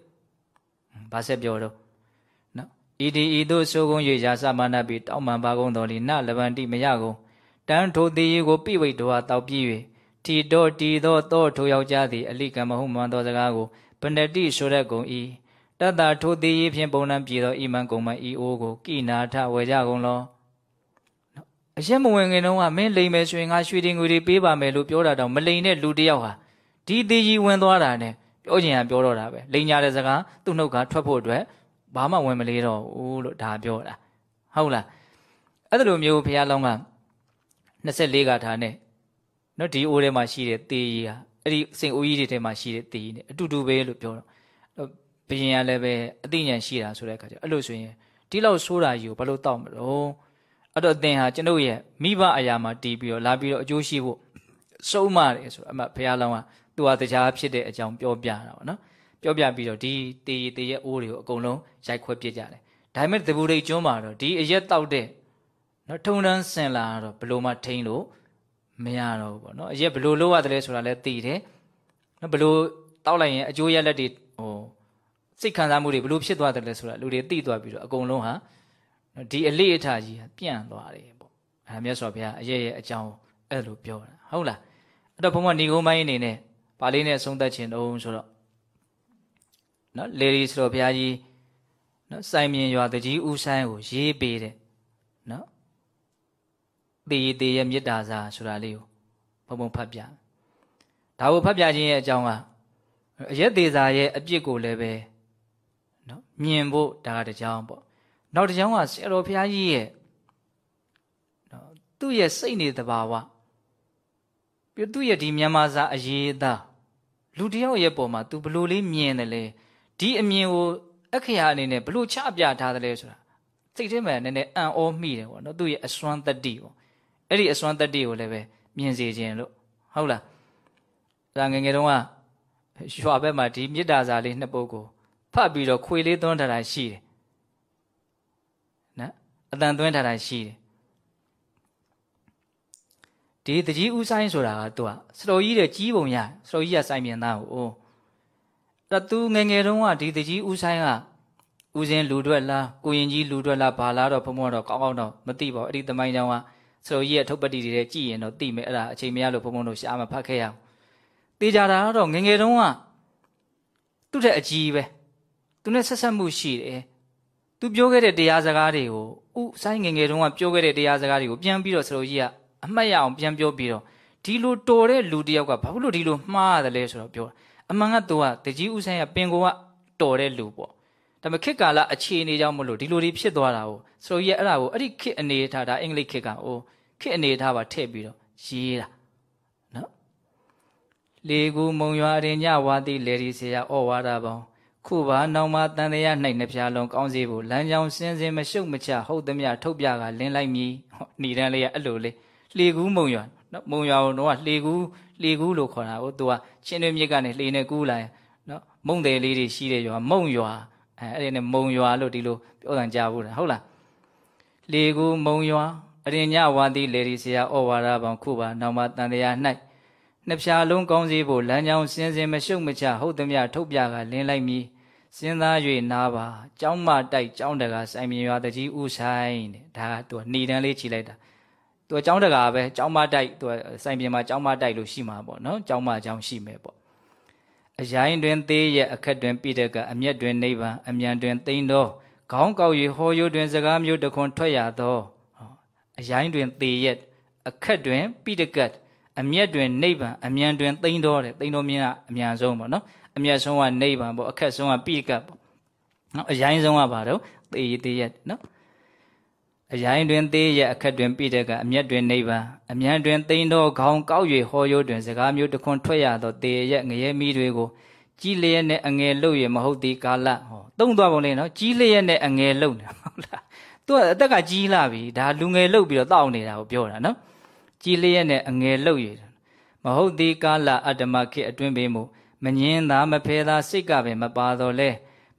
ဘာဆက်ပြောတော့နော်ဣတိဤသို့ဆိုကုန်၍ရာသမနာပြီးတောင်းပန်ပါကုန်တော်လီနလဗန္တိမရကုန်တန်းထိုသေးရေကိုပြိဝိတ်တော်တောက်ပြီး၍တီတော့တီသောသောထိုယောက်ျားသည်အလိကံမဟုတ်မှန်သောစကားကိုပဏတိဆိုရက်ကုန်၏တတ္တာထိုသေးရေဖြင့်ပုံနှံပြေသောဣမံကုံမဤအိုးကိုကိနာထဝေကြကုန်လော အရက်မဝင်ခင်တုန်းကမင်းလိမ်မယ်ဆိုရင်ငါရွှေတင်ငွေတွေပေးပါမယ်လို့ပြောတာတော့မလိမ်တဲ့လူတယောက်ဟာဒီသေးကြီးဝင်သွားတာနဲ့ပြောချင်ရပြောတော့တာပဲလိမ်ညာတဲ့စကားသူ့နှုတ်ကထွက်ဖို့အတွက်ဘာမှဝင်မလေးတော့ဘူးလို့ဒါပြောတာဟုတ်လားအဲ့လိုမျိုးဘုရားလောင်းက24ဂါထာနဲ့နော်ဒီအိုးထဲမှာရှိတဲ့တေးကြီးဟာအဲ့ဒီစင်အိုးကြီးတွေထဲမှာရှိတဲ့တေးကြီးနဲ့အတူတူပဲလို့ပြောတော့ဘုရင်ကလည်းပဲအသိဉာဏ်ရှိတာဆိုတဲ့အခါကျအဲ့လိုဆိုရင်ဒီလောက်ဆိုးတာကြီးကိုဘယ်လိုတောက်မလို့ အဲ့တော့အသင်ဟာကျွန်ုပ်ရဲ့မိဘအရာမှာတီးပြီးတော့လာပြီးတော့အကျိုးရှိဖို့စုံးမတယ်ဆိုတော့အမဘုရားလောင်းကသူဟာတရားဖြစ်တဲ့အကြောင်းပြောပြတာပေါ့နော်ပြောပြပြီးတော့ဒီတေးတေးရဲ့အိုးတွေကိုအကုန်လုံးရိုက်ခွဲပြစ်ကြတယ်ဒါပေမဲ့တပူရိတ်ကျွန်းမှာတော့ဒီအရက်တောက်တဲ့နော်ထုံတန်းဆင်လာတော့ဘလို့မှထိန်းလို့မရတော့ဘူးပေါ့နော်အရက်ဘလို့လို့ရတယ်ဆိုတာလည်းသိတယ်နော်ဘလို့တောက်လိုက်ရင်အကျိုးရလက်တွေဟိုစိတ်ခံစားမှုတွေဘလို့ဖြစ်သွားတယ်လဲဆိုတာလူတွေသိသွားပြီးတော့အကုန်လုံးဟာ ဒီအလေးအထားကြီးပြန့်သွားတယ်ပေါ့အဲမြတ်စွာဘုရားအရက်ရဲ့အကြောင်းအဲ့လိုပြောတာဟုတ်လားအဲ့တော့ဘုံကဏီကုန်းပိုင်းအနေနဲ့ပါလေးနဲ့ဆုံးသက်ခြင်းတုံးဆိုတော့နော်လေဒီဆိုတော့ဘုရားကြီးနော်စိုင်မြင်ရွာတကြီးဦးဆိုင်ကိုရေးပေးတဲ့နော်တေးတေးရဲ့မေတ္တာစာဆိုတာလေးကိုဘုံဘုံဖတ်ပြဒါကိုဖတ်ပြခြင်းရဲ့အကြောင်းကအရက်သေးစာရဲ့အပြစ်ကိုလည်းပဲနော်မြင်ဖို့ဒါကတကြောင်ပေါ့ နောက်တကြောင်ကဆရာတော်ဘုရားကြီးရဲ့နော်သူ့ရဲ့စိတ်နေတဘာဝပြီးသူ့ရဲ့ဒီမြန်မာစာအရေးသားလူတယောက်ရဲ့ပုံမှာ तू ဘလို့လေးမြင်တယ်လေဒီအမြင်ကိုအခရာအနေနဲ့ဘလို့ချပြထားတယ်လဲဆိုတာစိတ်ထဲမှာနည်းနည်းအံ့ဩမိတယ်ပေါ့နော်သူ့ရဲ့အစွမ်းတတ္တိပေါ့အဲ့ဒီအစွမ်းတတ္တိကိုလည်းပဲမြင်စေခြင်းလို့ဟုတ်လားဒါငငယ်တုန်းကရွာဘက်မှာဒီမေတ္တာစာလေးနှစ်ပုဒ်ကိုဖတ်ပြီးတော့ခွေလေးသွန်းထားတာရှိတယ်နော် အတန်သွင်းထားတာရှိတယ်ဒီတကြီးဦးဆိုင်ဆိုတာကသူကစတော်ကြီးတဲ့ကြီးပုံရစတော်ကြီးကစိုင်မြင်သားကိုအိုးတသူငငယ်တုန်းကဒီတကြီးဦးဆိုင်ကဦးစင်းလူတွက်လားကိုရင်ကြီးလူတွက်လားဘာလားတော့ဘုံဘုံတော့ကောင်းကောင်းတော့မသိပါဘူးအဲ့ဒီသမိုင်းကြောင်းကစတော်ကြီးရဲ့ထုတ်ပတိတွေကြည့်ရင်တော့သိမယ်အဲ့ဒါအချိန်မရလို့ဘုံဘုံတို့ရှားမဖတ်ခဲ့ရအောင်တေးကြတာတော့ငငယ်တုန်းကသူ့တဲ့အကြီးပဲသူနဲ့ဆက်ဆက်မှုရှိတယ်သူပြောခဲ့တဲ့တရားစကားတွေကို ဥဆိုင်ငငယ်တုန်းကပြောခဲ့တဲ့တရားစကားတွေကိုပြန်ပြီးတော့စတော်ကြီးကအမှတ်ရအောင်ပြန်ပြောပြီးတော့ဒီလိုတော်တဲ့လူတယောက်ကဘာလို့ဒီလိုမှားရတယ်လဲဆိုတော့ပြောတာအမှန်ကသူကတကြီးဦးဆိုင်ကပင်ကိုကတော်တဲ့လူပေါ့ဒါပေမဲ့ခေတ်ကာလအခြေအနေကြောင့်မလို့ဒီလိုတွေဖြစ်သွားတာကိုဆိုတော့ကြီးအဲ့ဒါကိုအဲ့ဒီခေတ်အနေထားဒါအင်္ဂလိပ်ခေတ်ကအိုးခေတ်အနေထားပါထည့်ပြီးတော့ရေးတာနော်လေကူမုံရွာရင်ညဝါတိလေဒီဆရာဩဝါဒပေါင်း ခုပါနောင်မတန်တရား၌နှဖျားလုံးကောင်းစေဖို့လမ်းကြောင်းစင်းစင်းမရှုပ်မချဟုတ်သမျှထုတ်ပြကလင်းလိုက်မည်ဏီတန်းလေးကအဲ့လိုလေးလှေကူးမုံရွာနော်မုံရွာတော့လှေကူးလှေကူးလို့ခေါ်တာဟိုသူကချင်းတွင်းမြစ်ကနေလှေနဲ့ကူးလာရင်နော်မုံတယ်လေးတွေရှိတဲ့ရွာမုံရွာအဲအဲ့ဒီနဲ့မုံရွာလို့ဒီလိုပြောတာကြားဘူးလားဟုတ်လားလှေကူးမုံရွာအရင်ညဝါတိလေဒီဆရာဩဝါဒပေါင်းခုပါနောက်မှတန်တရား၌ နှစ်ဖြာလုံးကောင်းစေဖို့လမ်းကြောင်းစင်းစင်မရှုပ်မချဟုတ်သမျှထုတ်ပြကလင်းလိုက်မည်စဉ်းစား၍နားပါကျောင်းမတိုက်ကျောင်းတကာစိုင်မြင်ရွာတကြီးဥဆိုင်တဲ့ဒါကသူကหนีတန်းလေးခြိလိုက်တာသူကကျောင်းတကာပဲကျောင်းမတိုက်သူကစိုင်ပြင်မှာကျောင်းမတိုက်လို့ရှိမှာပေါ့နော်ကျောင်းမကျောင်းရှိမယ်ပေါ့အရိုင်းတွင်သေးရဲ့အခက်တွင်ပိတကအမျက်တွင်နိဗ္ဗာန်အမြန်တွင်သိမ့်သောခေါင်းကောက်၍ဟောယိုတွင်စကားမျိုးတခွန်ထွက်ရသောအရိုင်းတွင်သေးရဲ့အခက်တွင်ပိတက အမျက်တွင်နိဗ္ဗာန်အမြန်တွင်သိမ့်သောတဲ့သိမ့်သောမြင်ကအမြန်ဆုံးပေါ့နော်အမျက်ဆုံးကနိဗ္ဗာန်ပေါ့အခက်ဆုံးကပိကတ်ပေါ့နော်အရိုင်းဆုံးကဘာတော့သေရသေးရနော်အရိုင်းတွင်သေးရအခက်တွင်ပိတဲ့ကအမျက်တွင်နိဗ္ဗာန်အမြန်တွင်သိမ့်သောခေါင်းကောက်၍ဟောရိုးတွင်စကားမျိုးတခွန်းထွက်ရသောသေရငရဲမီးတွေကိုကြီးလျက်နဲ့အငယ်လှုပ်ရမဟုတ်သည်ကာလဟောသုံးသွားပုံလေးနော်ကြီးလျက်နဲ့အငယ်လှုပ်နေဟုတ်လားသူကအသက်ကကြီးလာပြီဒါလူငယ်လှုပ်ပြီးတော့တောက်နေတာကိုပြောတာနော် ကြီးလျက်နဲ့အငယ်လှုပ်ရမဟုတ်သည်ကာလအတ္တမခေအတွင်းပေးမှုမငင်းသာမဖဲသာစိတ်ကပင်မပါတော့လဲ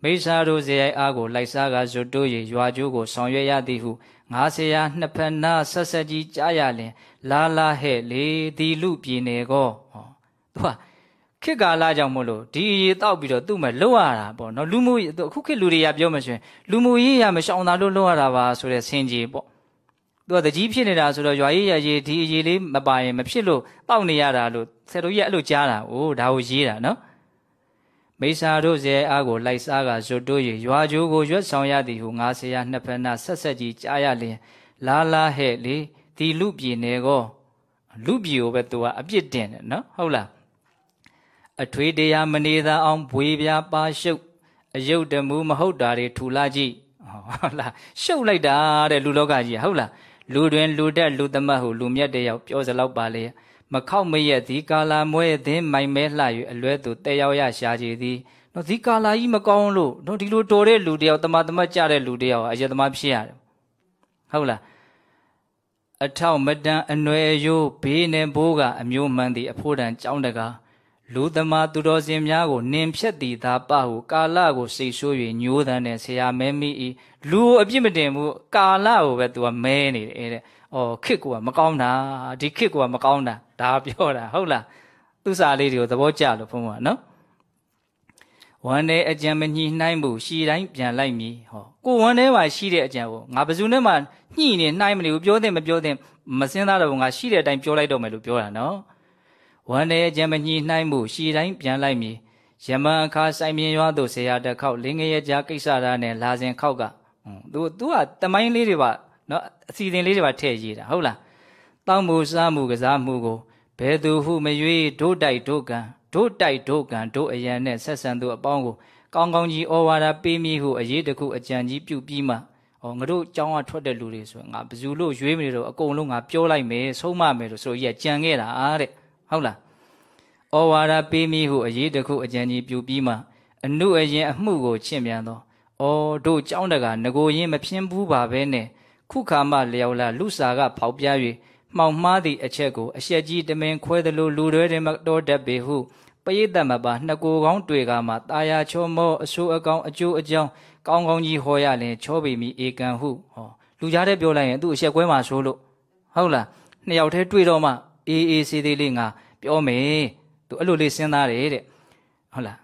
မိစ္ဆာတို့ဇေယိုက်အားကိုလိုက်စားကဇွတ်တို့ရေရွာကျိုးကိုဆောင်ရွက်ရသည်ဟုငါဆရာနှစ်ဖက်နာဆက်ဆက်ကြီးကြားရလင် လာလာဟဲ့လေဒီလူပြည်နေကောဟောသူကခေတ်ကာလကြောင့်မို့လို့ဒီရေတောက်ပြီးတော့သူ့မဲ့လှုပ်ရတာပေါ့နော်လူမှုအခုခေတ်လူတွေကပြောမှဆိုရင်လူမှုရေးရမရှောင်တာလို့လှုပ်ရတာပါဆိုတဲ့ဆင်ကြီးပေါ့သူ ကတကြီးဖြစ်နေတာဆိုတော့ရွာရေးရရေးဒီအရေးလေးမပါရင်မဖြစ်လို့တောက်နေရတာလို့ဆယ်တော်ကြီးကအဲ့လိုကြားတာ။အိုးဒါကိုရေးတာနော်။မိစ္ဆာတို့ဇေအားကိုလိုက်စားကဇွတ်တို့ရေရွာကျိုးကိုရွတ်ဆောင်ရသည်ဟုငါဆရာနှစ်ဖက်နာဆက်ဆက်ကြီးကြားရလျင်လာလာဟဲ့လေဒီလူပြည်နယ်ကောလူပြည်ကိုပဲသူကအပြစ်တင်တယ်နော်ဟုတ်လားအထွေးတရားမနေသာအောင်ဘွေပြားပါရှုပ်အယုတ်တမှုမဟုတ်တာတွေထူလာကြည့်ဟုတ်လားရှုပ်လိုက်တာတဲ့လူလောကကြီးဟုတ်လား လူတွင်လူတက်လူသမတ်ဟုလူမြတ်တယောက်ပြောစလောက်ပါလေမခောက်မရက်သည်ကာလာမွဲသင်းမိုင်မဲလှ၍အလွဲသူတဲရောက်ရရှာကြည်သည်နော်ဒီကာလာကြီးမကောင်းလို့နော်ဒီလိုတော်တဲ့လူတယောက်တမတမတ်ကြတဲ့လူတယောက်အယက်သမားဖြစ်ရတယ်ဟုတ်လားအထောက်မတန်အနွယ်ရိုးဘေးနဲ့ဘိုးကအမျိုးမှန်သည်အဖို့တန်ကြောင်းတကား လူသမားသူတော်စင်များကိုနင်ဖြက်သည်သာပဟုကာလကိုစိတ်ဆိုး၍ညိုးတန်းတဲ့ဆရာမဲမိဤလူအပြစ်မတင်ဘူးကာလကိုပဲသူကမဲနေတယ်တဲ့။အော်ခစ်ကမကောင်းတာဒီခစ်ကမကောင်းတာဒါပြောတာဟုတ်လား။သူစာလေးတွေကိုသဘောကျလို့ဘုန်းကနော်။ဝမ်းထဲအကြံမညှိနှိုင်းမှုရှီတိုင်းပြန်လိုက်မည်ဟောကိုဝမ်းထဲမှာရှိတဲ့အကြံကိုငါဘယ်သူနဲ့မှညှိနေနှိုင်းမနေဘူးပြောတဲ့မပြောတဲ့မစင်းသားတော့ငါရှိတဲ့အတိုင်းပြောလိုက်တော့မယ်လို့ပြောတာနော်။ ဝန်းနေခြင်းမညှိနှိုင်းမှုရှီတိုင်းပြန်လိုက်မည်ယမန်အခါဆိုင်မြင်ရွာသို့ဆရာတစ်ခေါက်လင်းငရဲကြားကိစ္စသားနဲ့လာစဉ်ခေါက်ကသူသူကတမိုင်းလေးတွေပါနော်အစီအစဉ်လေးတွေပါထည့်ရေးတာဟုတ်လားတောင်းမှုစားမှုကစားမှုကိုဘယ်သူဟုမရွေးဒို့တိုက်ဒို့ကံဒို့တိုက်ဒို့ကံဒို့အရန်နဲ့ဆက်ဆံသူအပေါင်းကိုကောင်းကောင်းကြီးဩဝါဒပေးမိဟုအရေးတခုအကြံကြီးပြုပြီးမှဩငါတို့အကြောင်းအထွက်တဲ့လူတွေဆိုငါဘယ်သူလို့ရွေးမလို့အကုန်လုံးငါပြောလိုက်မယ်ဆုံးမမယ်လို့ဆိုရကြံခဲ့တာတဲ့ ဟုတ်လားဩဝါဒပေးမိဟုအရေးတစ်ခုအကြံကြီးပြုပြီးမှအမှုအရင်အမှုကိုချင့်ပြန်သောဩတို့ကြောင်းတကာငကိုရင်မဖြင်းဘူးပါပဲနဲ့ခုခါမှလျော်လာလူစာကဖောက်ပြ၍မှောင်မှားသည့်အချက်ကိုအရှက်ကြီးတမင်ခွဲသလိုလူတွေတွင်မတော်တတ်ပေဟုပရိသတ်မပါနှစ်ကိုယ်ကောင်းတွေ့ကမှတာယာချောမောအဆိုးအကောင်အကျိုးအကြောင်းကောင်းကောင်းကြီးဟောရလင်ချောပေမိဧကံဟုဟောလူကြားတဲ့ပြောလိုက်ရင်သူ့အရှက်ခွဲမှာဆိုလို့ဟုတ်လားနှစ်ယောက်တည်းတွေ့တော့မှ အေးအေးဆေးသေးလေးငါပြောမယ်သူအဲ့လိုလေးစဉ်းစားတယ်တဲ့ဟုတ်လား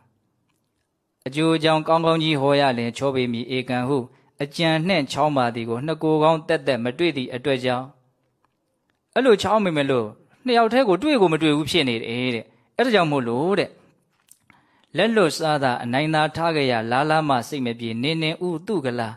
အကျိုးအကြောင်းကောင်းကောင်းကြီးဟောရလင်ချောပေမိဧကံဟုအကြံနှင့်ချောင်းပါသည်ကိုနှစ်ကိုယ်ကောင်းတက်တက်မတွေ့သည့်အတွက်ကြောင့်အဲ့လိုချောင်းမိမယ်လို့နှစ်ယောက်တည်းကိုတွေ့ကိုမတွေ့ဘူးဖြစ်နေတယ်တဲ့အဲ့ဒါကြောင့်မို့လို့တဲ့လက်လွတ်စားတာအနိုင်သာထားကြရလာလာမှစိတ်မပြေနင်းနေဥတုကလာ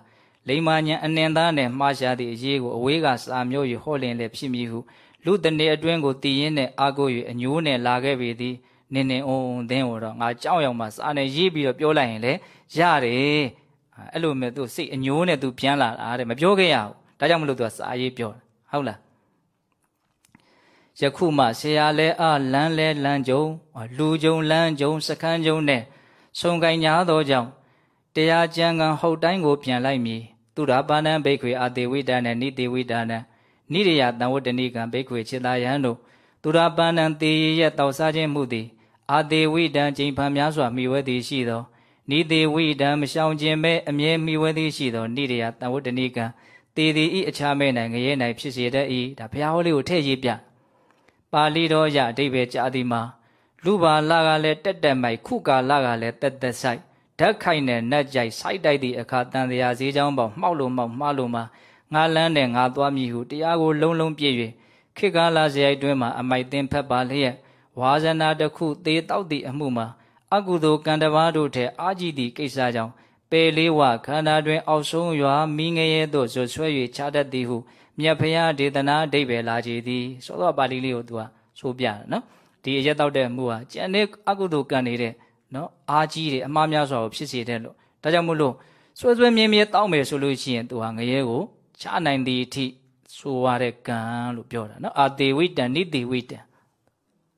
လိမ္မာညာအနှင်သားနဲ့မှားရှားသည့်အရေးကိုအဝေးကစာမျိုး၍ဟောလင်လည်းဖြစ်မည်ဟု လူတနေအတွင်းကိုတည်ရင်းနဲ့အာကို၍အညိုးနဲ့လာခဲ့ပေသည်နင်းနေအောင်သင်းဟောတော့ငါကြောက်ရောက်မှစာနဲ့ရေးပြီးတော့ပြောလိုက်ရင်လေရတယ်အဲ့လိုမဲ့သူစိတ်အညိုးနဲ့သူပြန်လာတာတဲ့မပြောခဲ့ရဘူးဒါကြောင့်မလို့သူကစာရေးပြောဟုတ်လားယခုမှဆရာလဲအလန်းလဲလန်းကြုံလူကြုံလန်းကြုံစခန်းကြုံနဲ့ဆုံကိုင်းညာသောကြောင့်တရားကြံကံဟုတ်တိုင်းကိုပြန်လိုက်မည်သူရပါဏံဘိခွေအာတေဝိဒါနဲ့နိတေဝိဒါနဲ့ နိရိယတံဝတ္တနိကံဘိက္ခွေခြေသာယံတို့သူရပန္နံတေရဲ့တောက်စားခြင်းမှုသည်အာတေဝိတံကျိန်ဖန်များစွာမိဝဲသည်ရှိသောနိတေဝိတံမရှောင်ခြင်းပဲအမြဲမိဝဲသည်ရှိသောနိရိယတံဝတ္တနိကံတေသည်ဤအခြားမဲ့၌ငရဲ၌ဖြစ်စေတတ်၏ဒါဘုရားဟောလေးကိုထည့်ရေးပြပါဠိတော်ရအတိဘယ်ကြာသည်မှာလူပါလာကလည်းတက်တက်မိုက်ခုကာလာကလည်းတက်တက်ဆိုင်ဓာတ်ခိုင်နဲ့နတ်ကြိုက်စိုက်တိုက်သည့်အခါတန်တရားစည်းကြောင်းပေါမှောက်လို့မှောက်မှားလို့မှာ ငါလန်းနဲ့ငါသွားမည်ဟုတရားကိုလုံးလုံးပြည့်၍ခေတ်ကာလစရိုက်တွင်မှအမိုက်သင်ဖက်ပါလျက်ဝါဇနာတစ်ခုသေးတောက်သည့်အမှုမှာအကုသိုလ်ကံတပါးတို့ထက်အာကြည့်သည့်ကိစ္စကြောင့်ပေလေးဝခန္ဓာတွင် အောက်ဆုံးရွာမိငရဲသို့ဇွဆွဲ၍ခြားတတ်သည်ဟုမြတ်ဖရာဒေသနာအဓိပ္ပာယ်လာကြသည်စောစောပါဠိလေးကိုသူကဆိုပြတယ်နော်ဒီအရက်တောက်တဲ့အမှုဟာကျန်တဲ့အကုသိုလ်ကံနေတဲ့နော်အာကြီးတွေအမှားများစွာကိုဖြစ်စေတဲ့လို့ဒါကြောင့်မို့လို့ဆွဲဆွဲမြဲမြဲတောက်မယ်ဆိုလို့ရှိရင်သူဟာငရဲကို ချနိုင်သည်အထိဆိုရတဲ့ကံလို့ပြောတာနော်အာတေဝိတံနိတေဝိတံ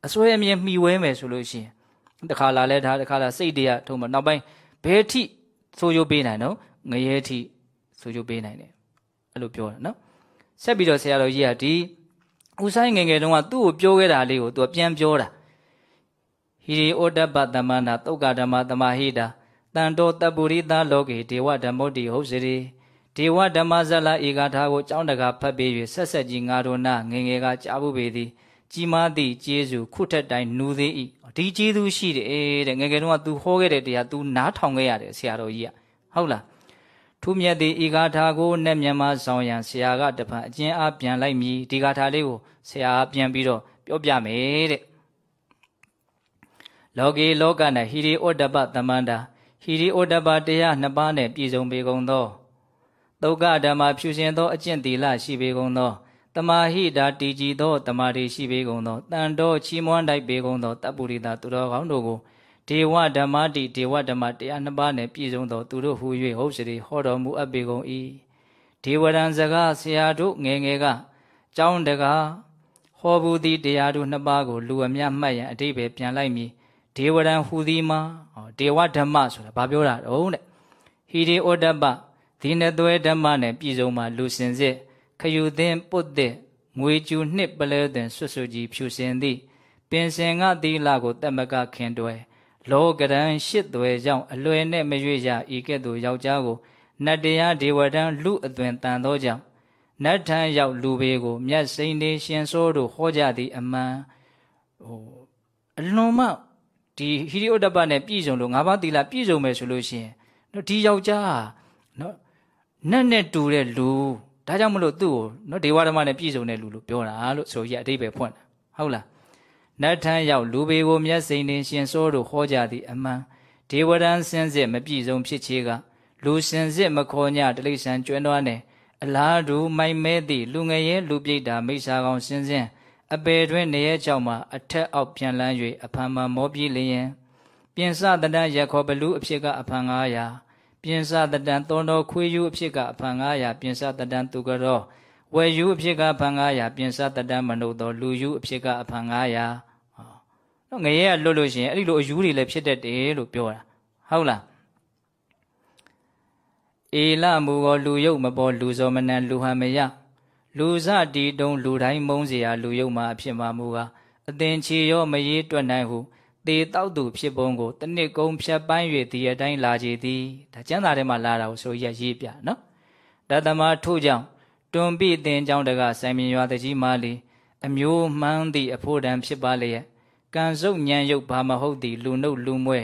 အစွဲအမြင်မှီဝဲမယ်ဆိုလို့ရှိရင်တခါလာလဲဒါတခါလာစိတ်တရားထုံးမနောက်ပိုင်းဘယ်အထိဆိုးကျိုးပေးနိုင်တော့ငရဲအထိဆိုးကျိုးပေးနိုင်တယ်အဲ့လိုပြောတာနော်ဆက်ပြီးတော့ဆရာတော်ကြီးကဒီဦးဆိုင်ငယ်ငယ်တုန်းကသူ့ကိုပြောခဲ့တာလေးကိုသူကပြန်ပြောတာဟိရိဩတ္တပတမန္နာသုတ်ကဓမ္မသမာဟိတာတန်တောတပ္ပုရိသလောကေဒေဝဓမ္မုတ္တိဟုတ်စေ ဒေဝဓမ္မဇလဧကထာကိုကြောင်းတကာဖတ်ပေး၍ဆက်ဆက်ကြီးငါတို့နာငငယ်ကကြားဖို့ပေသည်ကြီးမားသည့်ကျေးဇူးခုထက်တိုင်းနူသေး၏ဒီကျေးဇူးရှိတယ်တဲ့ငငယ်တုန်းက तू ဟောခဲ့တဲ့တရား तू နားထောင်ခဲ့ရတယ်ဆရာတော်ကြီးကဟုတ်လားထူးမြတ်သည့်ဧကထာကိုနဲ့မြန်မာဆောင်ရန်ဆရာကတပံအကျဉ်းအားပြန်လိုက်မည်ဒီကထာလေးကိုဆရာပြန်ပြီးတော့ပြောပြမယ်တဲ့လောကေလောက၌ဟိရိဩတ္တပသမန္တာဟိရိဩတ္တပတရားနှစ်ပါးနဲ့ပြည့်စုံပေကုန်သော ဒုက္ခဓမ္မဖြူရှင်သောအကျင့်သီလရှိပေကုန်သောတမာဟိတာတီကြည်သောတမာတိရှိပေကုန်သောတန်တော်ချီးမွမ်းတိုက်ပေကုန်သောတပ်ပုရိသသူတော်ကောင်းတို့ကိုဒေဝဓမ္မတိဒေဝဓမ္မတရားနှစ်ပါးနှင့်ပြည့်စုံသောသူတို့ဟူ၍ဟုတ်စရိဟောတော်မူအပ်ပေကုန်၏ဒေဝရံစကားဆရာတို့ငယ်ငယ်ကကျောင်းတကားဟောဘူးသည့်တရားတို့နှစ်ပါးကိုလူအမြတ်မှတ်ရန်အတိပယ်ပြန်လိုက်မည်ဒေဝရံဟူသည်မှာဒေဝဓမ္မဆိုတာဘာပြောတာတုံးတဲ့ဟိရိဩတ္တပ ဒီနသွဲဓမ္မနဲ့ပြည်စုံမှာလူစင်စစ်ခယူသင်ပုတ်တဲ့ငွေကျူနှစ်ပလဲတဲ့ဆွဆွကြီးဖြူစင်သည်ပင်စင်ကသီလကိုတမကခင်တွယ်လောကရန်ရှစ်သွဲကြောင့်အလွယ်နဲ့မရွေ့ရဤကဲ့သို့ယောက်ျားကိုနတ်တရားဒေဝတံလူအသွင်တန်သောကြောင့်နတ်ထံရောက်လူပေကို မြတ်စိန်နေရှင်စိုးတို့ဟောကြသည်အမှန်ဟိုအလွန်မှဒီဟိရိဥဒ္ဒပနဲ့ပြည့်စုံလို့ငါးပါးသီလပြည့်စုံမယ်ဆိုလို့ရှိရင်နော်ဒီယောက်ျားဟာနော် နတ်နဲ့တူတဲ့လူဒါကြောင့်မလို့သူ့ကိုနော်ဒေဝဓမ္မနဲ့ပြည့်စုံတဲ့လူလို့ပြောတာလို့ဆိုရအတိပဲဖွင့်တာဟုတ်လားနတ်ထံရောက်လူပေကိုမျက်စိန်တင်ရှင်စိုးတို့ဟောကြသည်အမှန်ဒေဝရန်စင်စစ်မပြည့်စုံဖြစ်ချေကလူစင်စစ်မခေါ်ညတလိษံကျွမ်းတော်နဲ့အလားတူမိုင်မဲသည့်လူငယ်ရဲ့လူပြိတ္တာမိစ္ဆာကောင်စင်စင်အပေတွင်နေရဲကြောင့်မှအထက်အောက်ပြန်လန်း၍အဖန်မှမောပြေးလျင်ပြင်စတတန်ရခောဘလူအဖြစ်ကအဖန်900 ပြင်စတတန်သွန်တော်ခွေးယူအဖြစ်ကအဖန်900ပြင်စတတန်သူကတော်ဝယ်ယူအဖြစ်ကအဖန်900ပြင်စတတန်မနုတော်လူယူအဖြစ်ကအဖန်900ဟောငရဲကလွတ်လို့ရှိရင်အဲ့ဒီလိုအယူတွေလည်းဖြစ်တတ်တယ်လို့ပြောတာဟုတ်လားအေလမူကောလူယုတ်မပေါ်လူစောမနံလူဟံမယလူစတီတုံးလူတိုင်းမုံเสียလူယုတ်မှာအဖြစ်မှာမူကားအသင်ချေရောမရေးတွက်နိုင်ဟု သေတောက်သူဖြစ်ပုံကိုတနစ်ကုံဖြတ်ပိုင်း၍ဒီအတိုင်းလာကြသည်ဒါကျမ်းစာထဲမှာလာတာကိုဆိုရရေးပြနော်တသမထို့ကြောင့်တွန်ပိတင်ကြောင့်တကဆိုင်မြင်ရွာတကြီးမာလီအမျိုးမှန်းသည့်အဖို့တန်ဖြစ်ပါလျက်ကံစုပ်ညံရုပ်ဘာမဟုတ်သည်လူနှုတ်လူမွဲ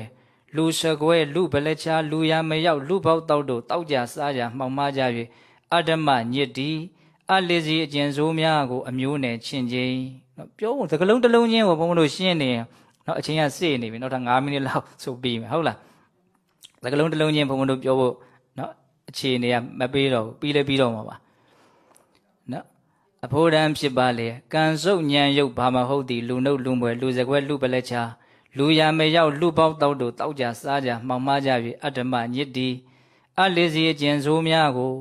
လူစကွဲလူဗလက်ချာလူရမရောက်လူပေါက်တောက်တို့တောက်ကြစားကြမှောင်မကြ၍အဓမ္မညစ်တီအလေးစီအကျဉ်ဆိုးများကို အမျိုးနဲ့ချင့်ချင်းနော်ပြောဖို့သကလုံးတစ်လုံးချင်းကိုဘုံဘုံတို့ရှင်းနေ နော်အချိန်ကစေ့နေပြီနောက်ထပ်9မိနစ်လောက်ဆိုပြီးမယ်ဟုတ်လားသကလုံးတစ်လုံးချင်းဘုံဘုံတို့ပြောဖို့နော်အခြေအနေကမပေးတော့ဘူးပြီးလဲပြီးတော့မှာပါနော်အဖိုးတန်းဖြစ်ပါလေကံစုပ်ညံရုပ်ဘာမဟုတ်သည်လူနှုတ်လူမွယ်လူစကွဲလူပလက်ချာလူရမရောက်လူပေါက်တောက်တို့တောက်ကြစားကြမှောင်မကြ၍အတ္တမညစ်တီအလေးစီအကျဉ်ဆိုးများကို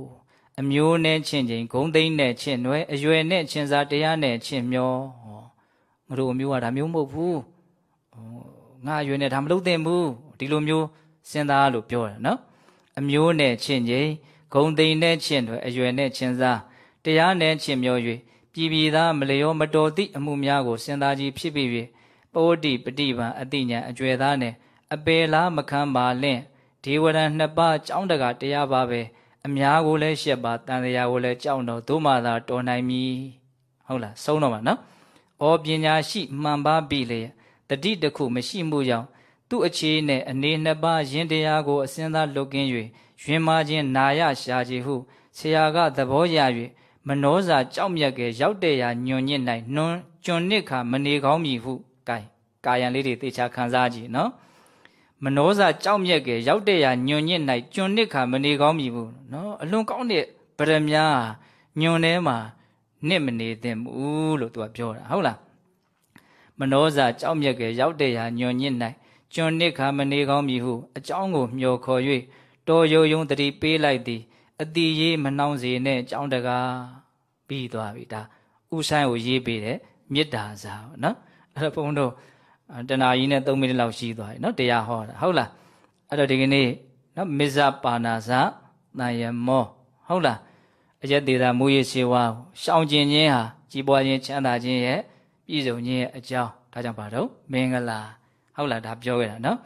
အမျိုးနဲ့ချင်းချင်းဂုံသိမ့်နဲ့ချင်းနွယ်အရွယ်နဲ့ချင်းစားတရားနဲ့ချင်းမျောဟောငါတို့အမျိုးကဒါမျိုးမဟုတ်ဘူး ငါအရွယ်နဲ့ဒါမလုပ်သင့်ဘူးဒီလိုမျိုးစဉ်းစားလို့ပြောတယ်နော်အမျိုးနဲ့ချင်းချင်းဂုံသိမ့်နဲ့ချင်းနွယ်အရွယ်နဲ့ချင်းစားတရားနဲ့ချင်းမျော၍ပြည်ပြည်သားမလျောမတော်သည့်အမှုများကိုစဉ်းစားကြည့်ဖြစ်ပြီးပောတိပฏิပံအတိညာအကျွယ်သားနဲ့အပေလားမခံပါလင့်ဒေဝရံနှစ်ပါးကြောင်းတကတရားပါပဲအများကိုလည်းရှက်ပါတန်တရားကိုလည်းကြောက်တော့သို့မှသာတော်နိုင်မည်ဟုတ်လားဆုံးတော့မှာနော်။ဩပညာရှိမှန်ပါပြီလေ တတိတခုမရှိမှုကြောင့်သူ့အခြေနဲ့အနေနှစ်ပါးယင်တရားကိုအစင်းသားလွတ်ကင်း၍ယွင်မာခြင်းနာရရှာခြင်းဟုဆရာကသဘောရ၍မနောစာကြောက်မြက်ကရောက်တဲ့ရာညွန်ညစ်၌နှွန်းကျွန်နစ်ခါမနေကောင်းမည်ဟုကဲကာယံလေးတွေသေချာခံစားကြည့်နော်မနောစာကြောက်မြက်ကရောက်တဲ့ရာညွန်ညစ်၌ကျွန်နစ်ခါမနေကောင်းမည်ဘူးနော်အလွန်ကောင်းတဲ့ဗရမ ्या ညွန်ထဲမှာနှစ်မနေသင့်ဘူးလို့သူကပြောတာဟုတ်လား မနှောစာကြောက်မြက်ကရောက်တဲ့ရာညွန်ညစ်၌ကျွန်နစ်ခါမနေကောင်းမည်ဟုအကြောင်းကိုမျှော်ခေါ်၍တော်ယုံယုံတတိပေးလိုက်သည်အတီရေးမနှောင်းစေနဲ့ကြောင်းတကားပြီးသွားပြီဒါဥဆိုင်ကိုရေးပေးတယ်မေတ္တာစာပေါ့နော်အဲ့တော့ဘုန်းတော်တနာကြီးနဲ့3မိနစ်လောက်ရှိသွားပြီနော်တရားဟောတာဟုတ်လားအဲ့တော့ဒီကနေ့နော်မစ္ဆပါဏာစနာယမောဟုတ်လားအယက်သေးတာမူရရှိဝါရှောင်ကျင်ခြင်းဟာကြီးပွားခြင်းချမ်းသာခြင်းရဲ့ ပြည့်စုံခြင်းရဲ့အကြောင်းဒါကြောင့်ဘာတော့မင်္ဂလာဟုတ်လားဒါပြောခဲ့တာနော်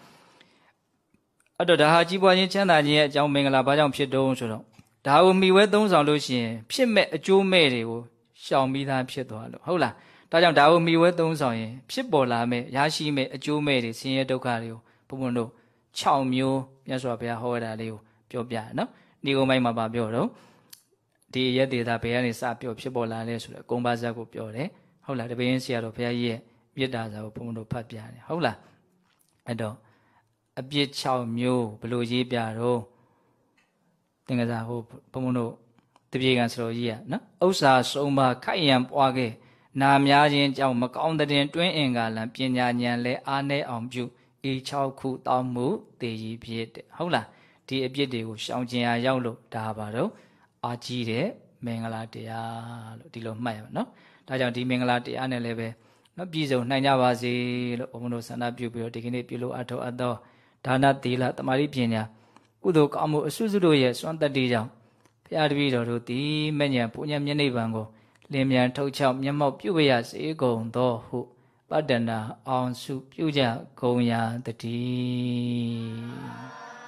အဲ့တော့ဒါဟာကြီးပွားခြင်းချမ်းသာခြင်းရဲ့အကြောင်းမင်္ဂလာဘာကြောင့်ဖြစ်တုံးဆိုတော့ဒါကိုမိဝဲသုံးဆောင်လို့ရှိရင်ဖြစ်မဲ့အကျိုးမဲ့တွေကိုရှောင်ပြီးသားဖြစ်သွားလို့ဟုတ်လားဒါကြောင့်ဒါကိုမိဝဲသုံးဆောင်ရင်ဖြစ်ပေါ်လာမဲ့ရရှိမဲ့အကျိုးမဲ့တွေဆင်းရဲဒုက္ခတွေကိုဘုံဘုံတို့6မျိုးမြတ်စွာဘုရားဟောတာလေးကိုပြောပြနော်ဒီကုန်းပိုင်းမှာပါပြောတော့ဒီရက်ဒေတာဘယ်ကနေစပြောဖြစ်ပေါ်လာလဲဆိုတော့ကုန်းပါဇက်ကိုပြောတယ် ဟုတ်လားတပင်းဆရာတော်ဘုရားကြီးရဲ့မေတ္တာစာကိုဘုံဘုံတို့ဖတ်ပြတယ်ဟုတ်လားအဲ့တော့အပြစ်6မျိုးဘယ်လိုရေးပြတော့သင်္ကစားဟိုဘုံဘုံတို့တပြေကံစတော်ကြီးอ่ะနော်ဥစ္စာဆုံးပါခိုက်ရန်ပွားခဲ့နာများခြင်းကြောင့်မကောင်းတဲ့တွင်းအင်္ဂါလံပညာဉာဏ်လဲအားနေအောင်ပြုအေ6ခုတောင်းမှုတည်ကြီးဖြစ်တဲ့ဟုတ်လားဒီအပြစ်တွေကိုရှောင်ကျင်ရရောက်လို့ဒါပါတော့အာကြီးတဲ့မင်္ဂလာတရားလို့ဒီလိုမှတ်ရမှာနော် ဒါကြောင့်ဒီမင်္ဂလာတရားနဲ့လည်းပဲနော်ပြည်စုံနိုင်ကြပါစေလို့ဘုန်းတော်ဆန္ဒပြုပြီးတော့ဒီကနေ့ပြုလို့အထောက်အသောဒါနသီလတမာတိပညာကုသိုလ်ကောင်းမှုအစွစုတို့ရဲ့စွမ်းတတ္တိကြောင့်ဖရာတပည့်တော်တို့သည်မဉ္ဇဉ်ပူညံမျက်နှိပ်ပံကိုလင်းမြန်ထုတ်ချောက်မျက်မှောက်ပြုရစေကုန်သောဟုပတ္တနာအောင်စုပြုကြကုန်ရာတည်း